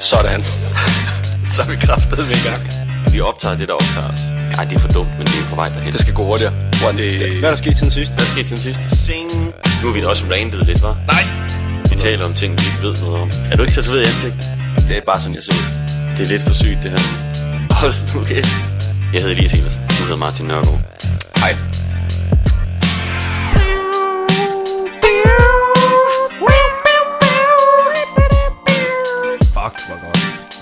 Sådan. Så er vi kraftet med i gang. Vi optager det, der optager os. Ej, det er for dumt, men det er på vej derhen. Det skal gå hurtigere. Hvor det... Hvad er der sket siden sidst? Hvad skete siden sidst? Sing. Nu har vi da også randet lidt, var? Nej. Vi taler om ting, vi ikke ved noget om. Er du ikke tatoveret i ansigt? Det er bare sådan, jeg ser ud. Det er lidt for sygt, det her. Hold nu kæft. Jeg hedder Elias Evers. Du hedder Martin Nørgaard.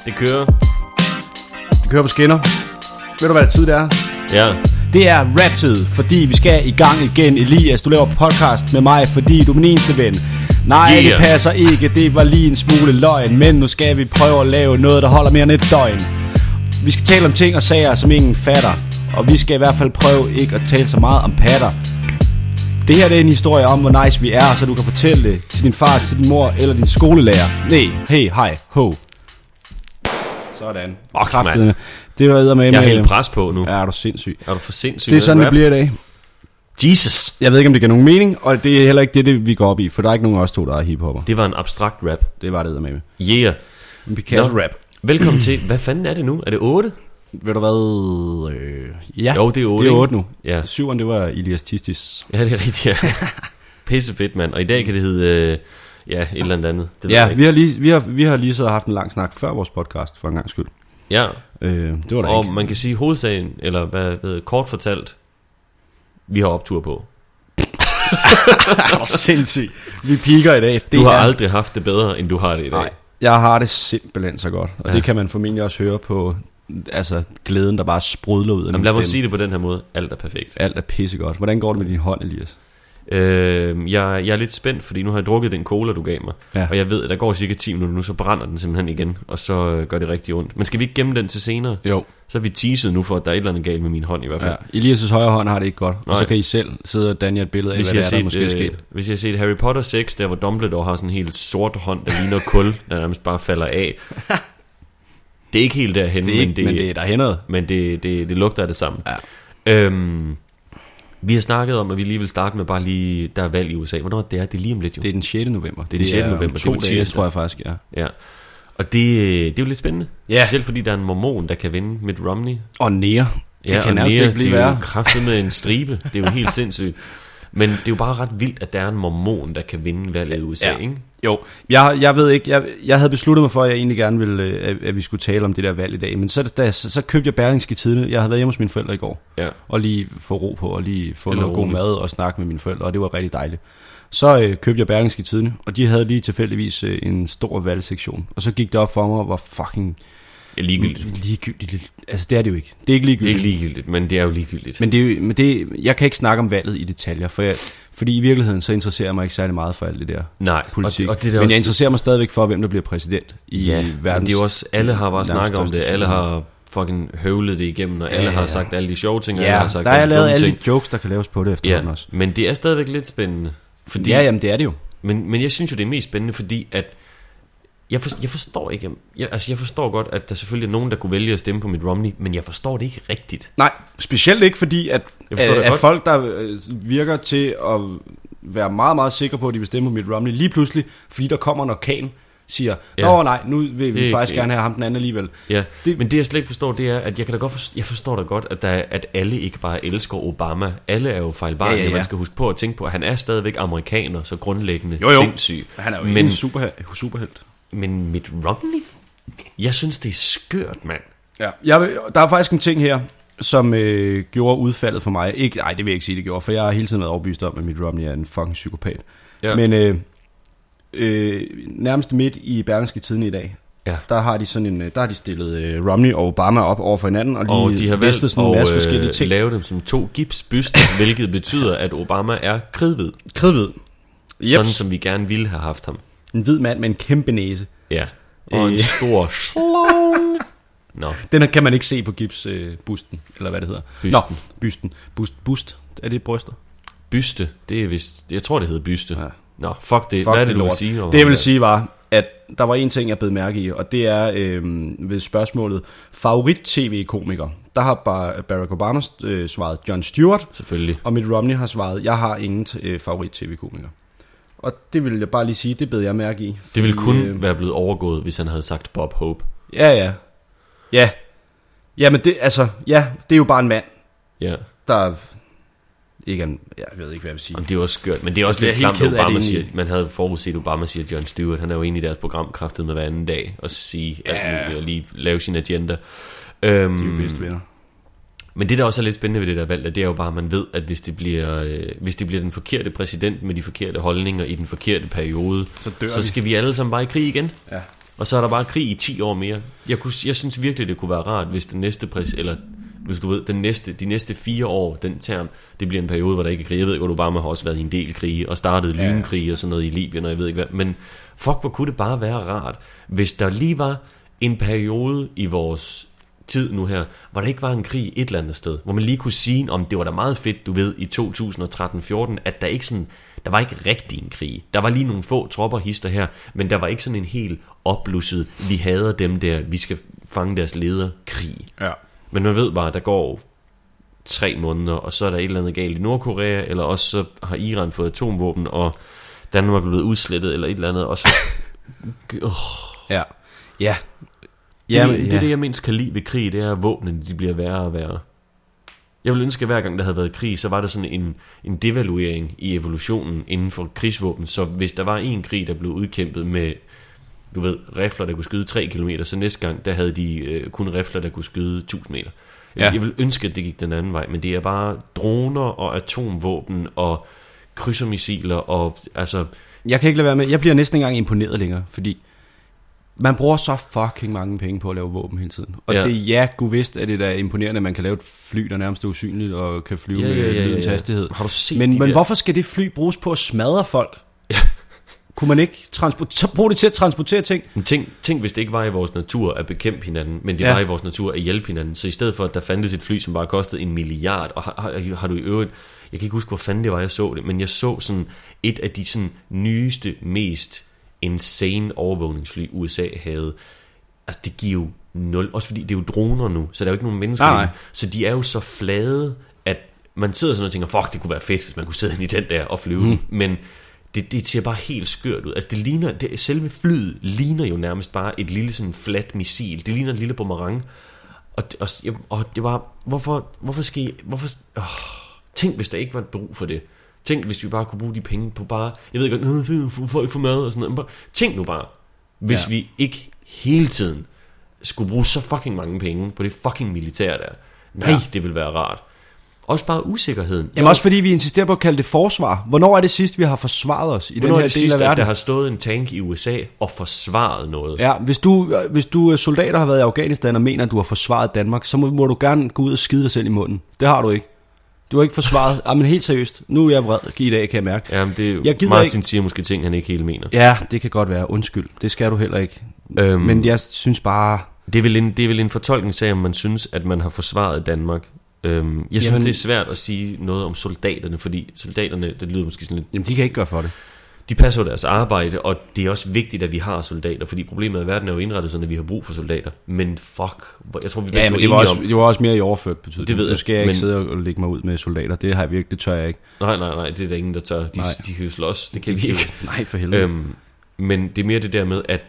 Det kører. Det kører på skinner. Ved du, hvad det tid det er? Ja. Det er rap-tid, fordi vi skal i gang igen. Elias, du laver podcast med mig, fordi du er min eneste ven. Nej, Yeah. det passer ikke, det var lige en smule løgn, men nu skal vi prøve at lave noget, der holder mere end et døgn. Vi skal tale om ting og sager, som ingen fatter, og vi skal i hvert fald prøve ikke at tale så meget om patter. Det her det er en historie om, hvor nice vi er, så du kan fortælle det til din far, til din mor eller din skolelærer. Nej, hey, hej, ho. Sådan. Ok, Kraftedeme. Det var med Jeg har helt pres på nu. Ja, er du sindssyg. Er du for sindssyg? Det er sådan, det bliver i dag. Jesus. Jeg ved ikke, om det giver nogen mening, og det er heller ikke det, det vi går op i, for der er ikke nogen af os to, der er hiphopper. Det var en abstrakt rap. Det var det med. Yeah. En Picasso Nå. rap. Velkommen til. Hvad fanden er det nu? Er det 8? Ved du hvad? Øh, ja, Jo, det er otte, det er ikke? 8 nu. Ja. Syveren, det var Elias Tistis. Ja, det er rigtigt, ja. Pisse fedt, mand. Og i dag kan det hedde... Øh, ja, et eller andet andet. Det Ja, vi har, lige, vi, har, vi har lige siddet og haft en lang snak før vores podcast, for en gang skyld. Ja, Øh, det var der og ikke. man kan sige hovedsagen, eller hvad ved, kort fortalt, vi har optur på. er sindssygt. Vi piker i dag. Det Du har er, aldrig haft det bedre, end du har det i dag. Nej, jeg har det simpelthen så godt. Og Ja. det kan man formentlig også høre på altså, glæden, der bare sprudler ud af Jamen, lad mig stemme. sige det på den her måde. Alt er perfekt. Alt er pissegodt. Hvordan går det med din hånd, Elias? Øh, jeg, jeg er lidt spændt, fordi nu har jeg drukket den cola, du gav mig. Ja. Og jeg ved, at der går cirka 10 minutter nu, så brænder den simpelthen igen. Og så øh, gør det rigtig ondt. Men skal vi ikke gemme den til senere? Jo. Så er vi teaset nu for, at der er et eller andet galt med min hånd i hvert fald. Ja. Elias' højre hånd har det ikke godt. Og så Nej. kan I selv sidde og danne et billede af, Hvis hvad jeg, det er, der set, måske øh, sket. hvis jeg har set Harry Potter 6, der hvor Dumbledore har sådan en helt sort hånd, der ligner kul, der nærmest bare falder af. Det er ikke helt derhen, Det er ikke, men, det, men det er derhen noget. men det, det, det lugter af det samme. Ja. Øhm, vi har snakket om, at vi lige vil starte med bare lige, der er valg i USA. Hvornår det er? Det er lige om lidt jo. Det er den 6. november. Det er den 6. om november, To det er dage, tror jeg faktisk, ja. Ja. Og det, øh, det er jo lidt spændende. Ja. Specielt fordi der er en mormon, der kan vinde Mitt Romney. Og nære. Det Ja, kan og nærmest mere, ikke blive det er jo kraftigt med en stribe. Det er jo helt sindssygt. Men det er jo bare ret vildt, at der er en mormon, der kan vinde valget i USA, Ja. ikke? Jo, jeg, jeg ved ikke, jeg, jeg havde besluttet mig for, at jeg egentlig gerne ville, øh, at, at vi skulle tale om det der valg i dag. Men så, da, så, så købte jeg Berlingske Tidene. Jeg havde været hjemme hos mine forældre i går. Ja. Og lige få ro på, og lige få noget og god mad og snakke med mine forældre. Og det var rigtig dejligt. Så øh, købte jeg Berlingske Tidene, og de havde lige tilfældigvis øh, en stor valgsektion. Og så gik det op for mig, hvor fucking Ja, ligegyldigt. ligegyldigt. Altså, det er det jo ikke. Det er ikke Det er ligegyldigt. ikke ligegyldigt, men det er jo ligegyldigt. Men, det, er jo- men det, jeg kan ikke snakke om valget i detaljer, for jeg, fordi i virkeligheden så interesserer jeg mig ikke særlig meget for alt det der Nej, politik. Og, og det er da men jeg interesserer mig stadigvæk for, hvem der bliver præsident i ja, verdens... det er jo også, alle har bare snakket om det, alle har fucking høvlet det igennem, og Ja, alle har sagt alle de sjove ting, og alle Ja, har sagt der er alle lavet alle ting. de jokes, der kan laves på det efterhånden Ja, også. men det er stadigvæk lidt spændende. Fordi, Ja, jamen det er det jo. Men, men jeg synes jo, det er mest spændende, fordi at jeg, for, jeg forstår ikke, jeg, altså jeg forstår godt, at der selvfølgelig er nogen, der kunne vælge at stemme på Mitt Romney, men jeg forstår det ikke rigtigt. Nej, specielt ikke fordi, at, Jeg forstår at, at folk, der øh, virker til at være meget, meget sikre på, at de vil stemme på Mitt Romney, lige pludselig, fordi der kommer en orkan, siger, Ja. Nå nej, nu vil Det vi er faktisk ikke- gerne have ham den anden alligevel. Ja, Det- men det jeg slet ikke forstår, det er, at jeg kan da godt forstå, jeg forstår da godt, at, der, er- at alle ikke bare elsker Obama. Alle er jo fejlbarlige, Ja, ja, ja. man skal huske på at tænke på, at han er stadigvæk amerikaner, så grundlæggende Jo, jo. sindssyg. Han er jo men, en super, superhelt. Men Mitt Romney? Jeg synes, det er skørt, mand. Ja. Jeg, der er faktisk en ting her, som øh, gjorde udfaldet for mig. Ikke, nej, det vil jeg ikke sige, det gjorde, for jeg har hele tiden været overbevist om, at Mitt Romney er en fucking psykopat. Ja. Men øh, øh, nærmest midt i Berlingske Tiden i dag, Ja. der har de sådan en, øh, der har de stillet øh, Romney og Obama op over for hinanden, og, Og lige de har valgt sådan en masse forskellige øh, ting. lave dem som to gipsbyster, hvilket betyder, at Obama er kridhvid. Kridhvid. Yep. Sådan som vi gerne ville have haft ham. En hvid mand med en kæmpe næse. Ja. Og en Øh. stor slong. Nå, Den kan man ikke se på gipsbusten, øh, eller hvad det hedder. Bysten. Nå, bysten. Bust, bust. Er det bryster? byste, det er vist, jeg tror det hedder byste. Ja. Nå, fuck det. Fuck Hvad er det, du vil sige? Det jeg vil sige var, at der var en ting, jeg blev mærke i, og det er øh, ved spørgsmålet favorit-tv-komiker. Der har bare Barack Obama øh, svaret John Stewart, Selvfølgelig. og Mitt Romney har svaret, jeg har ingen øh, favorit-tv-komiker. Og det vil jeg bare lige sige, det bed jeg mærke i. Det ville Fordi, kun øh, være blevet overgået, hvis han havde sagt Bob Hope. Ja, ja. Ja. Ja, men det, altså, ja, det er jo bare en mand, Ja. der ikke en, jeg ved ikke, hvad jeg vil sige. Jamen, det er også skørt, men det er også Jeg lidt klamt, at Obama siger, egentlig. man havde forudset Obama siger John Stewart, han er jo inde i deres program kraftet med hver anden dag, og sige alt Ja. muligt, og lige lave sin agenda. Øhm, De er jo bedste venner. Men det, der også er lidt spændende ved det der valg, det er jo bare, at man ved, at hvis det, bliver, øh, hvis det bliver den forkerte præsident med de forkerte holdninger i den forkerte periode, Så dør så vi. skal vi alle sammen bare i krig igen. Ja. Og så er der bare krig i 10 år mere. Jeg, kunne, jeg synes virkelig, det kunne være rart, hvis den næste præs, eller hvis du ved, den næste, de næste fire år, den term, det bliver en periode, hvor der ikke er krig. Jeg ved godt, Obama har også været i en del krige, og startet Ja, ja. lynkrig og sådan noget i Libyen, og jeg ved ikke hvad. Men fuck, hvor kunne det bare være rart, hvis der lige var en periode i vores tid nu her, hvor der ikke var en krig et eller andet sted, hvor man lige kunne sige, om det var da meget fedt, du ved, i 2013-14, at der ikke sådan, der var ikke rigtig en krig. Der var lige nogle få tropper hister her, men der var ikke sådan en helt opblusset, vi hader dem der, vi skal fange deres leder, krig. Ja. Men man ved bare, der går tre måneder, og så er der et eller andet galt i Nordkorea, eller også så har Iran fået atomvåben, og Danmark er blevet udslettet, eller et eller andet, og så... Oh, Ja. Ja. Det, Ja, ja, men, det, ja. det er det, jeg mindst kan lide ved krig, det er, at våbnene de bliver værre og værre. Jeg vil ønske, at hver gang der havde været krig, så var der sådan en, en devaluering i evolutionen inden for krigsvåben. Så hvis der var en krig, der blev udkæmpet med, du ved, rifler, der kunne skyde 3 km, så næste gang, der havde de øh, kun rifler, der kunne skyde 1000 meter. Jeg, Ja. jeg vil ønske, at det gik den anden vej, men det er bare droner og atomvåben og krydsermissiler og altså... Jeg kan ikke lade være med, jeg bliver næsten ikke engang imponeret længere, fordi man bruger så fucking mange penge på at lave våben hele tiden. Og Ja. ja. det, ja, gud vidst, at det er imponerende, at man kan lave et fly, der nærmest er usynligt og kan flyve Ja, med ja, ja, ja, lydens ja. hastighed. Har du set Men, de men der- hvorfor skal det fly bruges på at smadre folk? Ja. Kunne man ikke transportere, bruge det til at transportere ting? Men tænk, tænk, hvis det ikke var i vores natur at bekæmpe hinanden, men det Ja. ja. var i vores natur at hjælpe hinanden. Så i stedet for, at der fandtes et fly, som bare kostede en milliard, og har, har, har du i øvrigt, jeg kan ikke huske, hvor fanden det var, jeg så det, men jeg så sådan et af de sådan nyeste, mest insane overvågningsfly, USA havde. Altså, det giver jo nul, også fordi det er jo droner nu, så der er jo ikke nogen mennesker Nej. Så de er jo så flade, at man sidder sådan og tænker, fuck, det kunne være fedt, hvis man kunne sidde ind i den der og flyve mm. Men det, det ser bare helt skørt ud. Altså det ligner, det, selve flyet ligner jo nærmest bare et lille sådan flat missil. Det ligner en lille boomerang. Og, og, og det var, hvorfor, hvorfor skal I, hvorfor, åh, tænk hvis der ikke var et brug for det. Tænk hvis vi bare kunne bruge de penge på bare, jeg ved godt, "Nå, det er for folk for mad og sådan noget. Men bare, tænk nu bare, hvis Ja. vi ikke hele tiden skulle bruge så fucking mange penge på det fucking militær der. Nej, Ja. det ville være rart. Også bare usikkerheden. Jamen også fordi vi insisterer på at kalde det forsvar. Hvornår er det sidst, vi har forsvaret os i Hvornår den er her det del sidste, af at verden? der har stået en tank i USA og forsvaret noget? Ja, hvis du, øh, hvis du øh, soldater har været i Afghanistan og mener, at du har forsvaret Danmark, så må, må du gerne gå ud og skide dig selv i munden. Det har du ikke. Du har ikke forsvaret. ja, men helt seriøst. Nu er jeg vred i dag, kan jeg mærke. Jamen, det er Jeg gider Martin ikke- siger måske ting, han ikke helt mener. Ja, det kan godt være. Undskyld. Det skal du heller ikke. Øhm, Men jeg synes bare... det, er vel en, det er vel en fortolkningssag, om man synes, at man har forsvaret Danmark. Øhm, jeg synes, Jamen- det er svært at sige noget om soldaterne, fordi soldaterne, det lyder måske sådan lidt, Jamen, de kan ikke gøre for det. De passer jo deres arbejde, og det er også vigtigt, at vi har soldater, fordi problemet er, at verden er jo indrettet sådan, at vi har brug for soldater. Men fuck, jeg tror, vi Ja, men det var, også, om, det var også mere i overført betydning. Det ved Nu jeg, skal jeg ikke men- sidde og lægge mig ud med soldater. Det har jeg virkelig, det tør jeg ikke. nej, nej, nej, det er der ingen, der tør. De, Nej. de jo slås, det kan vi ikke. Nej, for helvede. Øhm, men det er mere det der med, at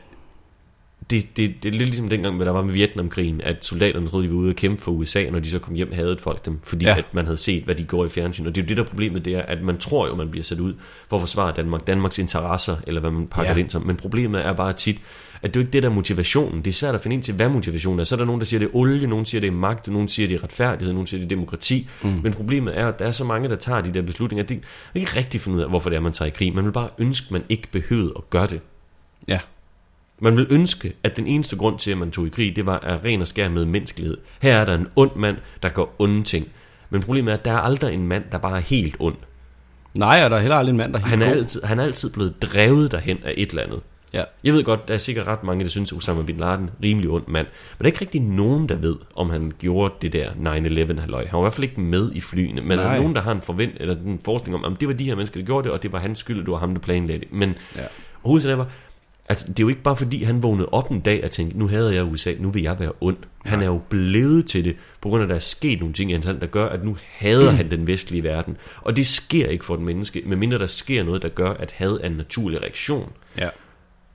det, det, det er lidt ligesom dengang, der var med Vietnamkrigen, at soldaterne troede, de var ude og kæmpe for USA, og når de så kom hjem, havde folk dem, fordi Ja. at man havde set, hvad de går i fjernsyn. Og det er jo det, der er problemet, det er, at man tror jo, man bliver sat ud for at forsvare Danmark, Danmarks interesser, eller hvad man pakker Ja. det ind som. Men problemet er bare tit, at det er jo ikke det, der er motivationen. Det er svært at finde ind til, hvad motivationen er. Så er der nogen, der siger, det er olie, nogen siger, det er magt, nogen siger, det er retfærdighed, nogen siger, det er demokrati. Mm. Men problemet er, at der er så mange, der tager de der beslutninger. Det er ikke rigtig finde ud af, hvorfor det er, man tager i krig. Man vil bare ønske, man ikke behøvede at gøre det. ja. Man vil ønske, at den eneste grund til, at man tog i krig, det var af ren og skær med menneskelighed. Her er der en ond mand, der gør onde ting. Men problemet er, at der er aldrig en mand, der bare er helt ond. Nej, og der er heller aldrig en mand, der er helt Han er, god. altid, han er altid blevet drevet derhen af et eller andet. Ja. Jeg ved godt, der er sikkert ret mange, der synes, at Osama Bin Laden rimelig ond mand. Men der er ikke rigtig nogen, der ved, om han gjorde det der 9-11 halløj. Han var i hvert fald ikke med i flyene. Men der Nej. er nogen, der har en forvent eller en forestilling om, at det var de her mennesker, der gjorde det, og det var hans skyld, og det var ham, der planlagde det. Men Ja. ja. hovedsagen var, Altså, det er jo ikke bare fordi, han vågnede op en dag og tænkte, nu hader jeg USA, nu vil jeg være ond. Han er jo blevet til det, på grund af, at der er sket nogle ting i hans land, der gør, at nu hader han den vestlige verden. Og det sker ikke for et menneske, medmindre der sker noget, der gør, at had er en naturlig reaktion. Ja.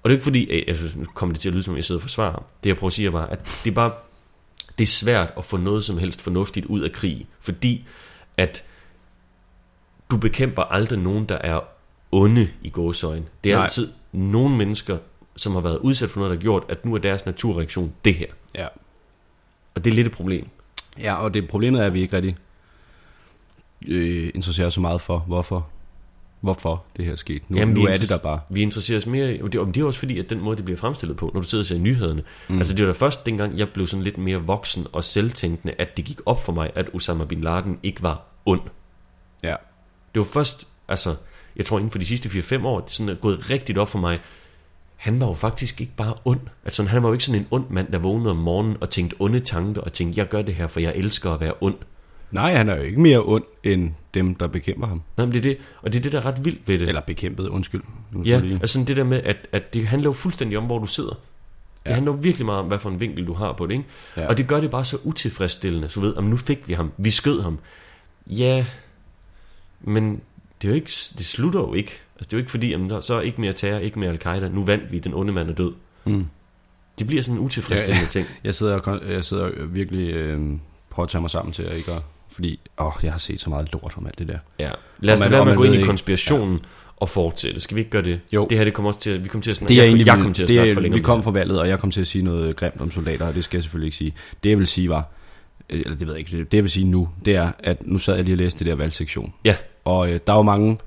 Og det er ikke fordi, altså, nu kommer det til at lyde som, om jeg sidder og forsvarer. Det jeg prøver at sige er bare, at det er bare, det er svært at få noget som helst fornuftigt ud af krig, fordi at du bekæmper aldrig nogen, der er onde i gåsøjen. Det er Nej. altid nogle mennesker, som har været udsat for noget, der har gjort, at nu er deres naturreaktion det her. Ja. Og det er lidt et problem. Ja, og det problemet er, at vi ikke rigtig øh, interesserer os så meget for, hvorfor, hvorfor det her er sket. Nu, Jamen, nu er det der bare. Vi interesserer os mere, og det, og det er også fordi, at den måde, det bliver fremstillet på, når du sidder og ser nyhederne. Mm. Altså det var da først dengang, jeg blev sådan lidt mere voksen og selvtænkende, at det gik op for mig, at Osama Bin Laden ikke var ond. Ja. Det var først, altså, jeg tror inden for de sidste 4-5 år, det sådan er gået rigtigt op for mig, han var jo faktisk ikke bare ond. Altså, han var jo ikke sådan en ond mand, der vågnede om morgenen og tænkte onde tanker, og tænkte, jeg gør det her, for jeg elsker at være ond. Nej, han er jo ikke mere ond end dem, der bekæmper ham. Nej, men det er det, og det er det, der er ret vildt ved det. Eller bekæmpet, undskyld. Ja, altså sådan det der med, at, at det handler jo fuldstændig om, hvor du sidder. Det Ja. handler jo virkelig meget om, hvad for en vinkel du har på det, ikke? Ja. Og det gør det bare så utilfredsstillende. Så du ved, om nu fik vi ham, vi skød ham. Ja, men det er jo ikke, det slutter jo ikke. Altså, det er jo ikke fordi, jamen, der, så er ikke mere terror, ikke mere al-Qaida, nu vandt vi, den onde mand er død. Mm. Det bliver sådan en utilfredsstillende Ja, ting. Jeg sidder, og jeg sidder og virkelig øh, prøver at tage mig sammen til at ikke at, fordi åh, jeg har set så meget lort om alt det der. Ja. Lad os lade være med at gå ind i ikke- konspirationen og fortsætte. Skal vi ikke gøre det? Jo. Det her, det kommer også til at, vi kommer til at snakke, Det er jeg, egentlig, jeg kommer til at snakke er, for længe vi om kom fra valget, og jeg kom til at sige noget grimt om soldater, og det skal jeg selvfølgelig ikke sige. Det jeg vil sige var, eller det ved jeg ikke, det jeg vil sige nu, det er, at nu sad jeg lige og læste det der valgsektion. Ja, Og øh, der er jo mange,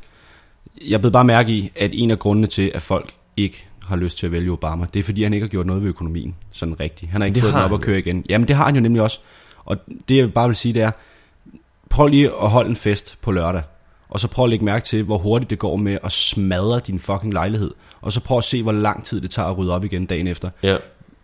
jeg blev bare mærke i, at en af grundene til, at folk ikke har lyst til at vælge Obama, det er fordi, han ikke har gjort noget ved økonomien, sådan rigtigt. Han har ikke Det fået den har op han at køre igen. Jamen det har han jo nemlig også. Og det jeg bare vil sige, det er, prøv lige at holde en fest på lørdag, og så prøv at lægge mærke til, hvor hurtigt det går med at smadre din fucking lejlighed. Og så prøv at se, hvor lang tid det tager at rydde op igen dagen efter. ja.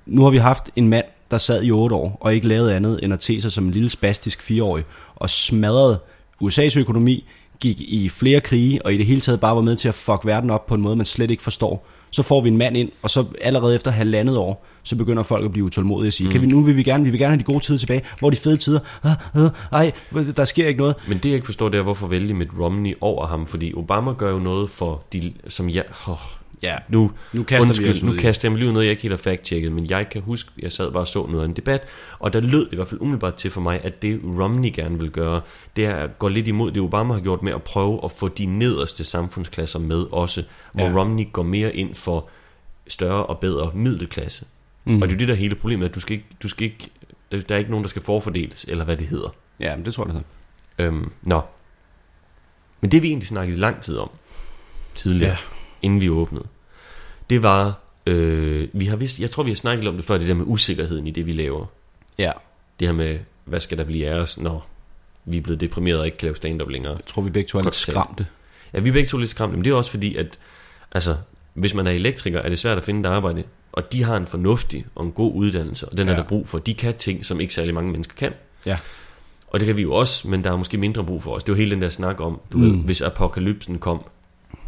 Nu har vi haft en mand, der sad i otte år, og ikke lavede andet end at te sig som en lille spastisk fireårig, og smadrede USA's økonomi, gik i flere krige, og i det hele taget bare var med til at fuck verden op på en måde, man slet ikke forstår. Så får vi en mand ind, og så allerede efter halvandet år, så begynder folk at blive utålmodige og sige, mm. kan vi, nu vil vi gerne, vi vil gerne have de gode tider tilbage, hvor de fede tider, ah, ah, ej, der sker ikke noget. Men det jeg ikke forstår, det er, hvorfor vælge Mitt Romney over ham, fordi Obama gør jo noget for de, som jeg... Oh, Ja, nu, Nu kaster vi undskyld, os ud nu kaster jeg mig lige ud noget, jeg ikke helt har fact-checket, men jeg kan huske, jeg sad bare og så noget af en debat, og der lød det i hvert fald umiddelbart til for mig, at det Romney gerne vil gøre, det er at gå lidt imod det, Obama har gjort med at prøve at få de nederste samfundsklasser med også, hvor Ja. Romney går mere ind for større og bedre middelklasse. Mm. Og det er det der hele problemet, at du skal ikke, du skal ikke, der, der er ikke nogen, der skal forfordeles, eller hvad det hedder. ja men det tror jeg, det hedder. Øhm, nå. Men det vi egentlig snakkede lang tid om tidligere, ja. Inden vi åbnede, det var, øh, vi har vist, jeg tror vi har snakket om det før, det der med usikkerheden i det vi laver. Ja, Det her med, hvad skal der blive af os, når vi er blevet deprimeret og ikke kan lave stand-up længere. jeg tror vi begge to er lidt skræmte. Ja, vi er begge to lidt skræmte, men det er også fordi, at altså, hvis man er elektriker, er det svært at finde et arbejde, og de har en fornuftig og en god uddannelse, og den er Ja. der brug for. De kan ting, som ikke særlig mange mennesker kan. Ja. Og det kan vi jo også, men der er måske mindre brug for os. Det er jo hele den der snak om, du mm. ved, hvis apokalypsen kom,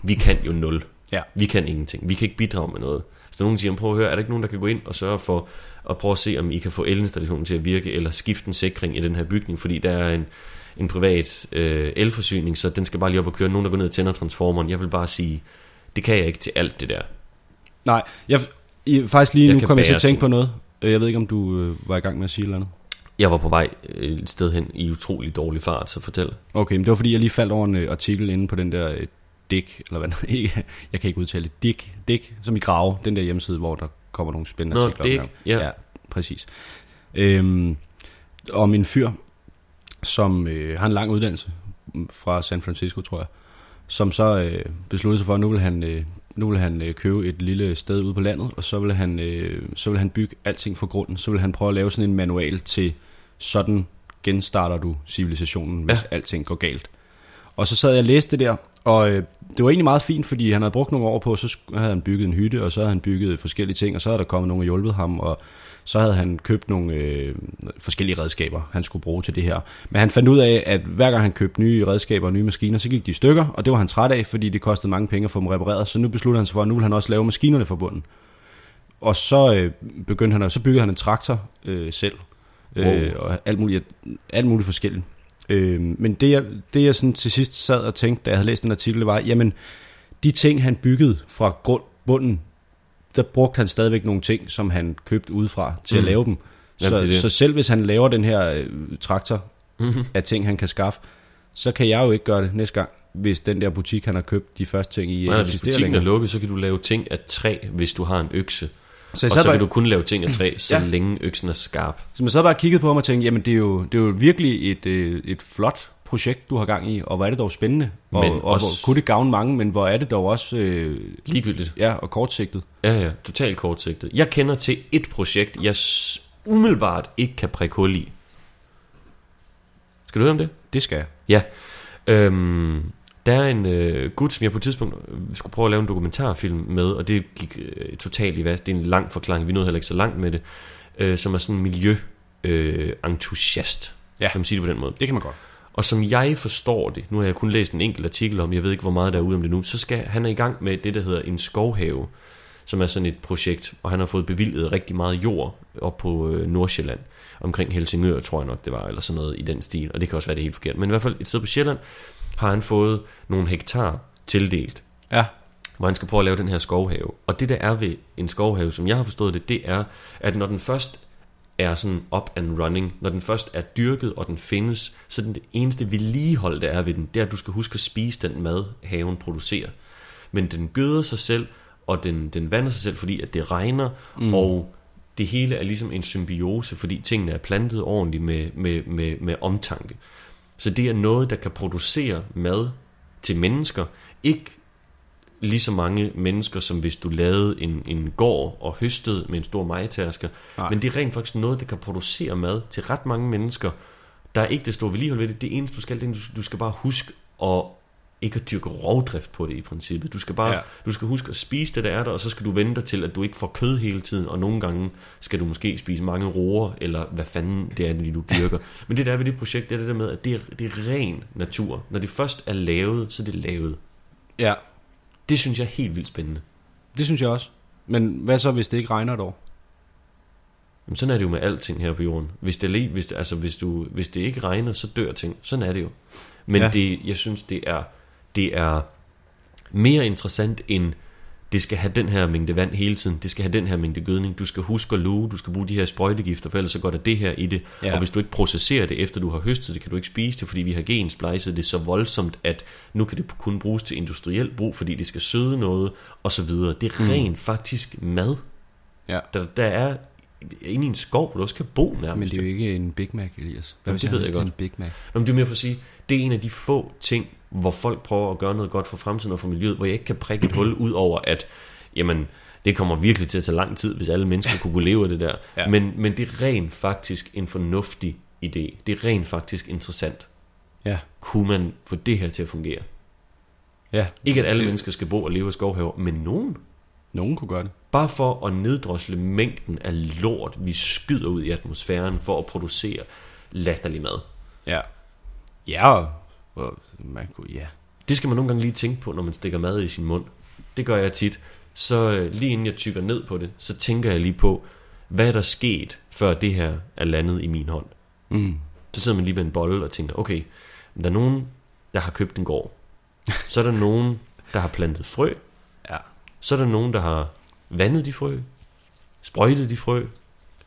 vi kan jo nul. Ja. Vi kan ingenting. Vi kan ikke bidrage med noget. Så nogen siger, prøv at høre, er der ikke nogen, der kan gå ind og sørge for at prøve at se, om I kan få elinstallationen til at virke, eller skifte en sikring i den her bygning, fordi der er en, en privat øh, elforsyning, så den skal bare lige op og køre. Nogen, der går ned og tænder transformeren. Jeg vil bare sige, det kan jeg ikke til alt det der. Nej, jeg, I, faktisk lige Jeg nu kan kom jeg til at tænke ting. på noget. Øh, Jeg ved ikke, om du øh, var i gang med at sige eller andet. Jeg var på vej øh, et sted hen i utrolig dårlig fart, så fortæl. Okay, men det var fordi, jeg lige faldt over en artikel inde på den der Dick, eller hvad ikke, jeg kan ikke udtale det, Dick, Dick, som i Grave, den der hjemmeside, hvor der kommer nogle spændende Nå, artikler. Dick, ja. ja. præcis. Øhm, om en fyr, som øh, har en lang uddannelse fra San Francisco, tror jeg, som så øh, besluttede sig for, at nu vil han, øh, nu vil han øh, købe et lille sted ude på landet, og så vil han, øh, så vil han bygge alting fra grunden. Så vil han prøve at lave sådan en manual til, sådan genstarter du civilisationen, hvis ja. alting går galt. Og så sad jeg og læste det der, Og øh, det var egentlig meget fint, fordi han havde brugt nogle år på, så havde han bygget en hytte, og så havde han bygget forskellige ting, og så havde der kommet nogen og hjulpet ham, og så havde han købt nogle øh, forskellige redskaber, han skulle bruge til det her. Men han fandt ud af, at hver gang han købte nye redskaber og nye maskiner, så gik de i stykker, og det var han træt af, fordi det kostede mange penge at få dem repareret. Så nu besluttede han sig for, at nu vil han også lave maskinerne for bunden. Og så øh, begyndte han, så byggede han en traktor øh, selv, øh, og alt muligt, alt muligt forskelligt. Øh, men det jeg, det jeg sådan til sidst sad og tænkte, da jeg havde læst den artikel, var, jamen, de ting han byggede fra grund, bunden, der brugte han stadigvæk nogle ting, som han købte udefra til mm. At lave dem. Jamen, Så, det er det. så selv hvis han laver den her øh, traktor Mm-hmm. af ting, han kan skaffe, så kan jeg jo ikke gøre det næste gang, hvis den der butik, han har købt de første ting i, Nej, nej, hvis eksisterer butikken er lukket, så kan du lave ting af træ, hvis du har en økse. Så jeg Og så bare, kan du kun lave ting af træ, så Ja. længe øksen er skarp. så man sad bare og kiggede på ham og tænkte, jamen det er jo, det er jo virkelig et, øh, et flot projekt, du har gang i, og hvor er det dog spændende, og, Men og også- hvor kunne det gavne mange, men hvor er det dog også øh, Ligegyldigt. ja, og kortsigtet. Ja, ja, totalt kortsigtet. Jeg kender til et projekt, jeg umiddelbart ikke kan prikke hul i. Skal du høre om det? Det skal jeg. Ja. Øhm, der er en øh, gut, som jeg på et tidspunkt øh, skulle prøve at lave en dokumentarfilm med, og det gik øh, totalt i hvad. Det er en lang forklaring, vi nåede heller ikke så langt med det, øh, som er sådan en miljø øh. Ja. Kan man sige det på den måde. Det kan man godt. Og som jeg forstår det, nu har jeg kun læst en enkelt artikel om, jeg ved ikke, hvor meget der er ude om det nu, så skal han er i gang med det, der hedder en skovhave, som er sådan et projekt, og han har fået bevilget rigtig meget jord op på øh, Nordsjælland, omkring Helsingør, tror jeg nok det var, eller sådan noget i den stil, og det kan også være det helt forkert, men i hvert fald et sted på Sjælland har han fået nogle hektar tildelt, Ja, hvor han skal prøve at lave den her skovhave. Og det der er ved en skovhave, som jeg har forstået det, det er, at når den først er sådan up and running, når den først er dyrket, og den findes, så den det eneste vedligehold, der er ved den, det er, at du skal huske at spise den mad, haven producerer. Men den gøder sig selv, og den, den vander sig selv, fordi at det regner, mm. og det hele er ligesom en symbiose, fordi tingene er plantet ordentligt med, med, med, med omtanke. Så det er noget, der kan producere mad til mennesker. Ikke lige så mange mennesker, som hvis du lavede en, en gård og høstede med en stor majtærsker. Nej. Men det er rent faktisk noget, der kan producere mad til ret mange mennesker. Der er ikke det store vedligehold ved det. Det eneste, du skal, det er, du, du skal bare huske at ikke at dyrke rovdrift på det i princippet. Du skal bare Ja. du skal huske at spise det, der er der, og så skal du vente dig til, at du ikke får kød hele tiden, og nogle gange skal du måske spise mange roer, eller hvad fanden det er, det du dyrker. Men det der er ved det projekt, det er det der med, at det er, det er ren natur. Når det først er lavet, så er det lavet. ja, Det synes jeg er helt vildt spændende. det synes jeg også. Men hvad så, hvis det ikke regner et år? Jamen, sådan er det jo med alting her på jorden. Hvis det, lige, hvis det, altså, hvis du, hvis det ikke regner, så dør ting. Sådan er det jo. Men ja. det, jeg synes, det er, det er mere interessant end det skal have den her mængde vand hele tiden. Det skal have den her mængde gødning. Du skal huske at luge. Du skal bruge de her sprøjtegifter, for ellers så går der det her i det. Ja. Og hvis du ikke processerer det, efter du har høstet det, kan du ikke spise det, fordi vi har gensplejset det så voldsomt, at nu kan det kun bruges til industriel brug, fordi det skal søde noget, og så videre. Det er rent faktisk mad. Ja. Der, der er inde i en skov, hvor du også kan bo nærmest. Men det er jo ikke en Big Mac, Elias. Hvad Jamen, det ved jeg godt. en Big Mac? Nå, men det er mere for at sige, det er en af de få ting, hvor folk prøver at gøre noget godt for fremtiden og for miljøet, hvor jeg ikke kan prikke et hul ud over, at jamen, det kommer virkelig til at tage lang tid, hvis alle mennesker kunne leve af det der. Ja. Men, men det er rent faktisk en fornuftig idé. Det er rent faktisk interessant. Ja. Kunne man få det her til at fungere? Ja. Ikke at alle Det- mennesker skal bo og leve i skovhaver, men nogen. Nogen kunne gøre det. Bare for at neddrosle mængden af lort, vi skyder ud i atmosfæren for at producere latterlig mad. Ja. Ja, og man kunne, ja. Det skal man nogle gange lige tænke på, når man stikker mad i sin mund. Det gør jeg tit. Så øh, lige inden jeg tykker ned på det, så tænker jeg lige på, hvad er der sket, før det her er landet i min hånd. Mm. Så sidder man lige med en bolle og tænker, okay, der er nogen, der har købt en gård. Så er der nogen, der har plantet frø. Ja. Så er der nogen, der har vandet de frø, sprøjtet de frø,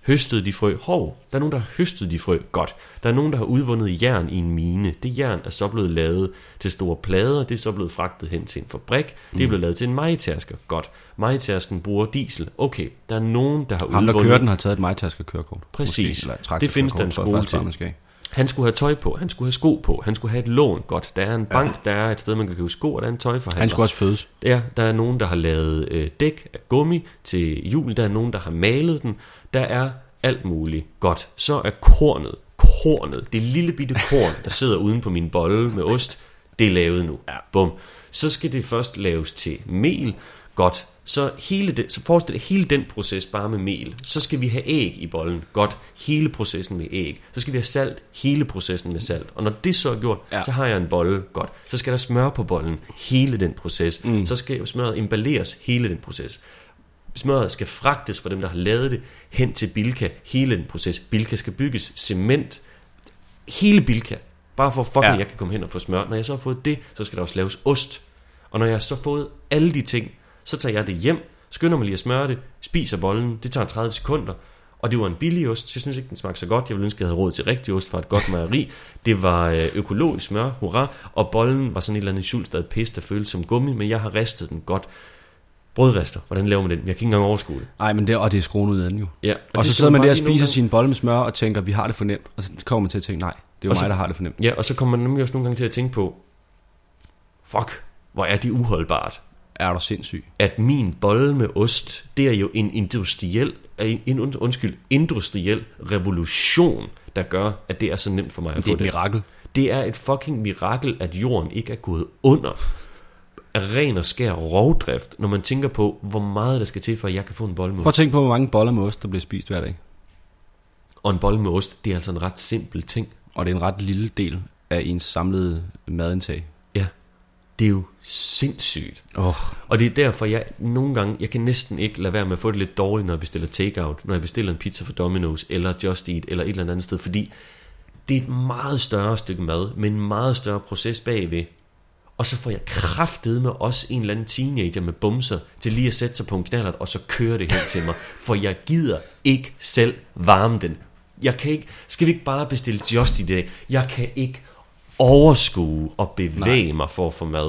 høstet de frø. Hov, der er nogen, der har høstet de frø. Godt. Der er nogen, der har udvundet jern i en mine. Det jern er så blevet lavet til store plader. Det er så blevet fragtet hen til en fabrik. Det er blevet lavet til en majtærsker. Godt. Majtærsken bruger diesel. Okay, der er nogen, der har Ham, der udvundet... kører den, har taget et majtasker kørekort. Præcis. Måske, Det findes der en skole til. Han skulle have tøj på, han skulle have sko på, han skulle have et lån. Godt, der er en bank, ja. der er et sted, man kan købe sko, og der er en tøjforhandler. Han skulle også fødes. Ja, der er nogen, der har lavet øh, dæk af gummi til hjul. Der er nogen, der har malet den. Der er alt muligt. Godt. Så er kornet, kornet, det lille bitte korn, der sidder uden på min bolle med ost, det er lavet nu. Ja. Bum. Så skal det først laves til mel. Godt. Så, hele det, så forestil dig hele den proces bare med mel. Så skal vi have æg i bollen. Godt. Hele processen med æg. Så skal vi have salt. Hele processen med salt. Og når det så er gjort, Ja. så har jeg en bolle. Godt. Så skal der smør på bollen. Hele den proces. Mm. Så skal smøret emballeres. Hele den proces. Smøret skal fragtes fra dem, der har lavet det, hen til Bilka. Hele den proces. Bilka skal bygges. Cement. Hele Bilka. Bare for fucking, Ja. ja. jeg kan komme hen og få smør. Når jeg så har fået det, så skal der også laves ost. Og når jeg har så fået alle de ting, så tager jeg det hjem, skynder mig lige at smøre det, spiser bollen. Det tager 30 sekunder. Og det var en billig ost. Jeg synes ikke, den smagte så godt. Jeg ville ønske, jeg havde råd til rigtig ost fra et godt mejeri. Det var øh, økologisk smør, hurra. Og bollen var sådan et eller andet sulstad pis, der føltes som gummi, men jeg har ristet den godt. Brødrester, hvordan laver man den? Jeg kan ikke engang overskue det. Nej, men det, og det er skruen ud af den jo. Ja, Og, og så sidder man der og spiser sin bolle med smør og tænker, vi har det for nemt. Og så kommer man til at tænke, nej, det er jo så- mig, der har det for nemt. Ja, og så kommer man nemlig også nogle gange til at tænke på, fuck, hvor er det uholdbart. Er du sindssyg? at min bolle med ost, det er jo en industriel, en, en, und- undskyld, industriel revolution, der gør, at det er så nemt for mig at Det få er et det. mirakel. Det er et fucking mirakel, at jorden ikke er gået under af ren og skær rovdrift, når man tænker på, hvor meget der skal til, for at jeg kan få en bolle med Prøv ost. at tænke på, hvor mange boller med ost, der bliver spist hver dag. Og en bolle med ost, det er altså en ret simpel ting. Og det er en ret lille del af ens samlede madindtag. Det er jo sindssygt. Oh. Og det er derfor, jeg nogle gange, jeg kan næsten ikke lade være med at få det lidt dårligt, når jeg bestiller takeout, når jeg bestiller en pizza fra Domino's, eller Just Eat, eller et eller andet sted, fordi det er et meget større stykke mad, med en meget større proces bagved. Og så får jeg kraftet med også en eller anden teenager med bumser til lige at sætte sig på en knallert, og så køre det hen til mig. For jeg gider ikke selv varme den. Jeg kan ikke, skal vi ikke bare bestille Just i dag? Jeg kan ikke overskue og bevæge Nej. mig for at få mad.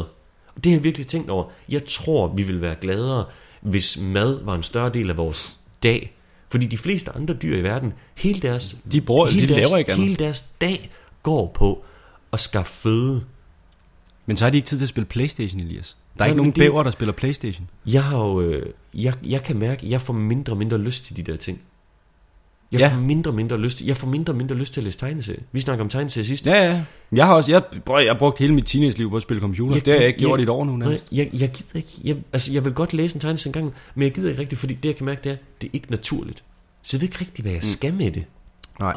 Og det har jeg virkelig tænkt over. Jeg tror, vi vil være gladere, hvis mad var en større del af vores dag. Fordi de fleste andre dyr i verden, hele deres, De bruger- hele de deres, laver ikke andet. hele deres dag går på at skaffe føde. Men så har de ikke tid til at spille Playstation, Elias. Der er Nej, ikke nogen det- bæver, der spiller Playstation. Jeg har jo, øh, jeg, jeg kan mærke, at jeg får mindre og mindre lyst til de der ting. Jeg Ja. får mindre og mindre lyst, jeg får mindre og mindre lyst til at læse tegneserier. Vi snakker om tegneserier sidst. Ja, ja. Jeg har også, jeg, jeg har brugt hele mit teenage-liv på at spille computer. Jeg- det har jeg ikke jeg- gjort i et år nu Nej, nærmest. jeg, jeg gider ikke. Jeg, altså, jeg vil godt læse en tegneserie en gang, men jeg gider ikke rigtigt, fordi det, jeg kan mærke, det er, det er ikke naturligt. Så jeg ved ikke rigtigt, hvad jeg skal med det. Nej.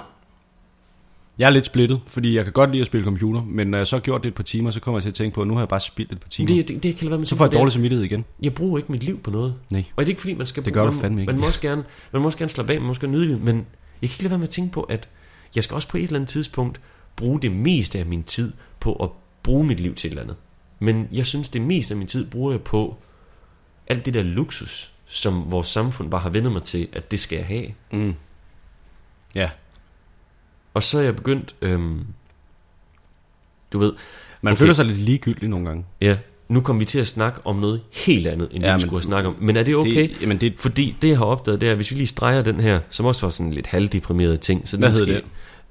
Jeg er lidt splittet, fordi jeg kan godt lide at spille computer, men når jeg så har gjort det et par timer, så kommer jeg til at tænke på, at nu har jeg bare spildt et par timer. Det, det, det, kan være med så får jeg dårlig samvittighed igen. Jeg bruger ikke mit liv på noget. Nej. Og det er ikke fordi, man skal Det bruge, gør du man, fandme ikke. Man må, også gerne, man må også gerne slappe af, man må også gerne nyde det, men jeg kan ikke lade være med at tænke på, at jeg skal også på et eller andet tidspunkt bruge det meste af min tid på at bruge mit liv til et eller andet. Men jeg synes, det meste af min tid bruger jeg på alt det der luksus, som vores samfund bare har vendt mig til, at det skal jeg have. Mm. Ja. Og så er jeg begyndt, øhm, du ved, Man Okay. føler sig lidt ligegyldig nogle gange. ja, nu kommer vi til at snakke om noget helt andet, end ja, det vi skulle have snakket om. Men er det okay? Det, jamen det, Fordi det, jeg har opdaget, det er, hvis vi lige streger den her, som også var sådan en lidt halvdeprimeret ting. Så Hvad den hed skal,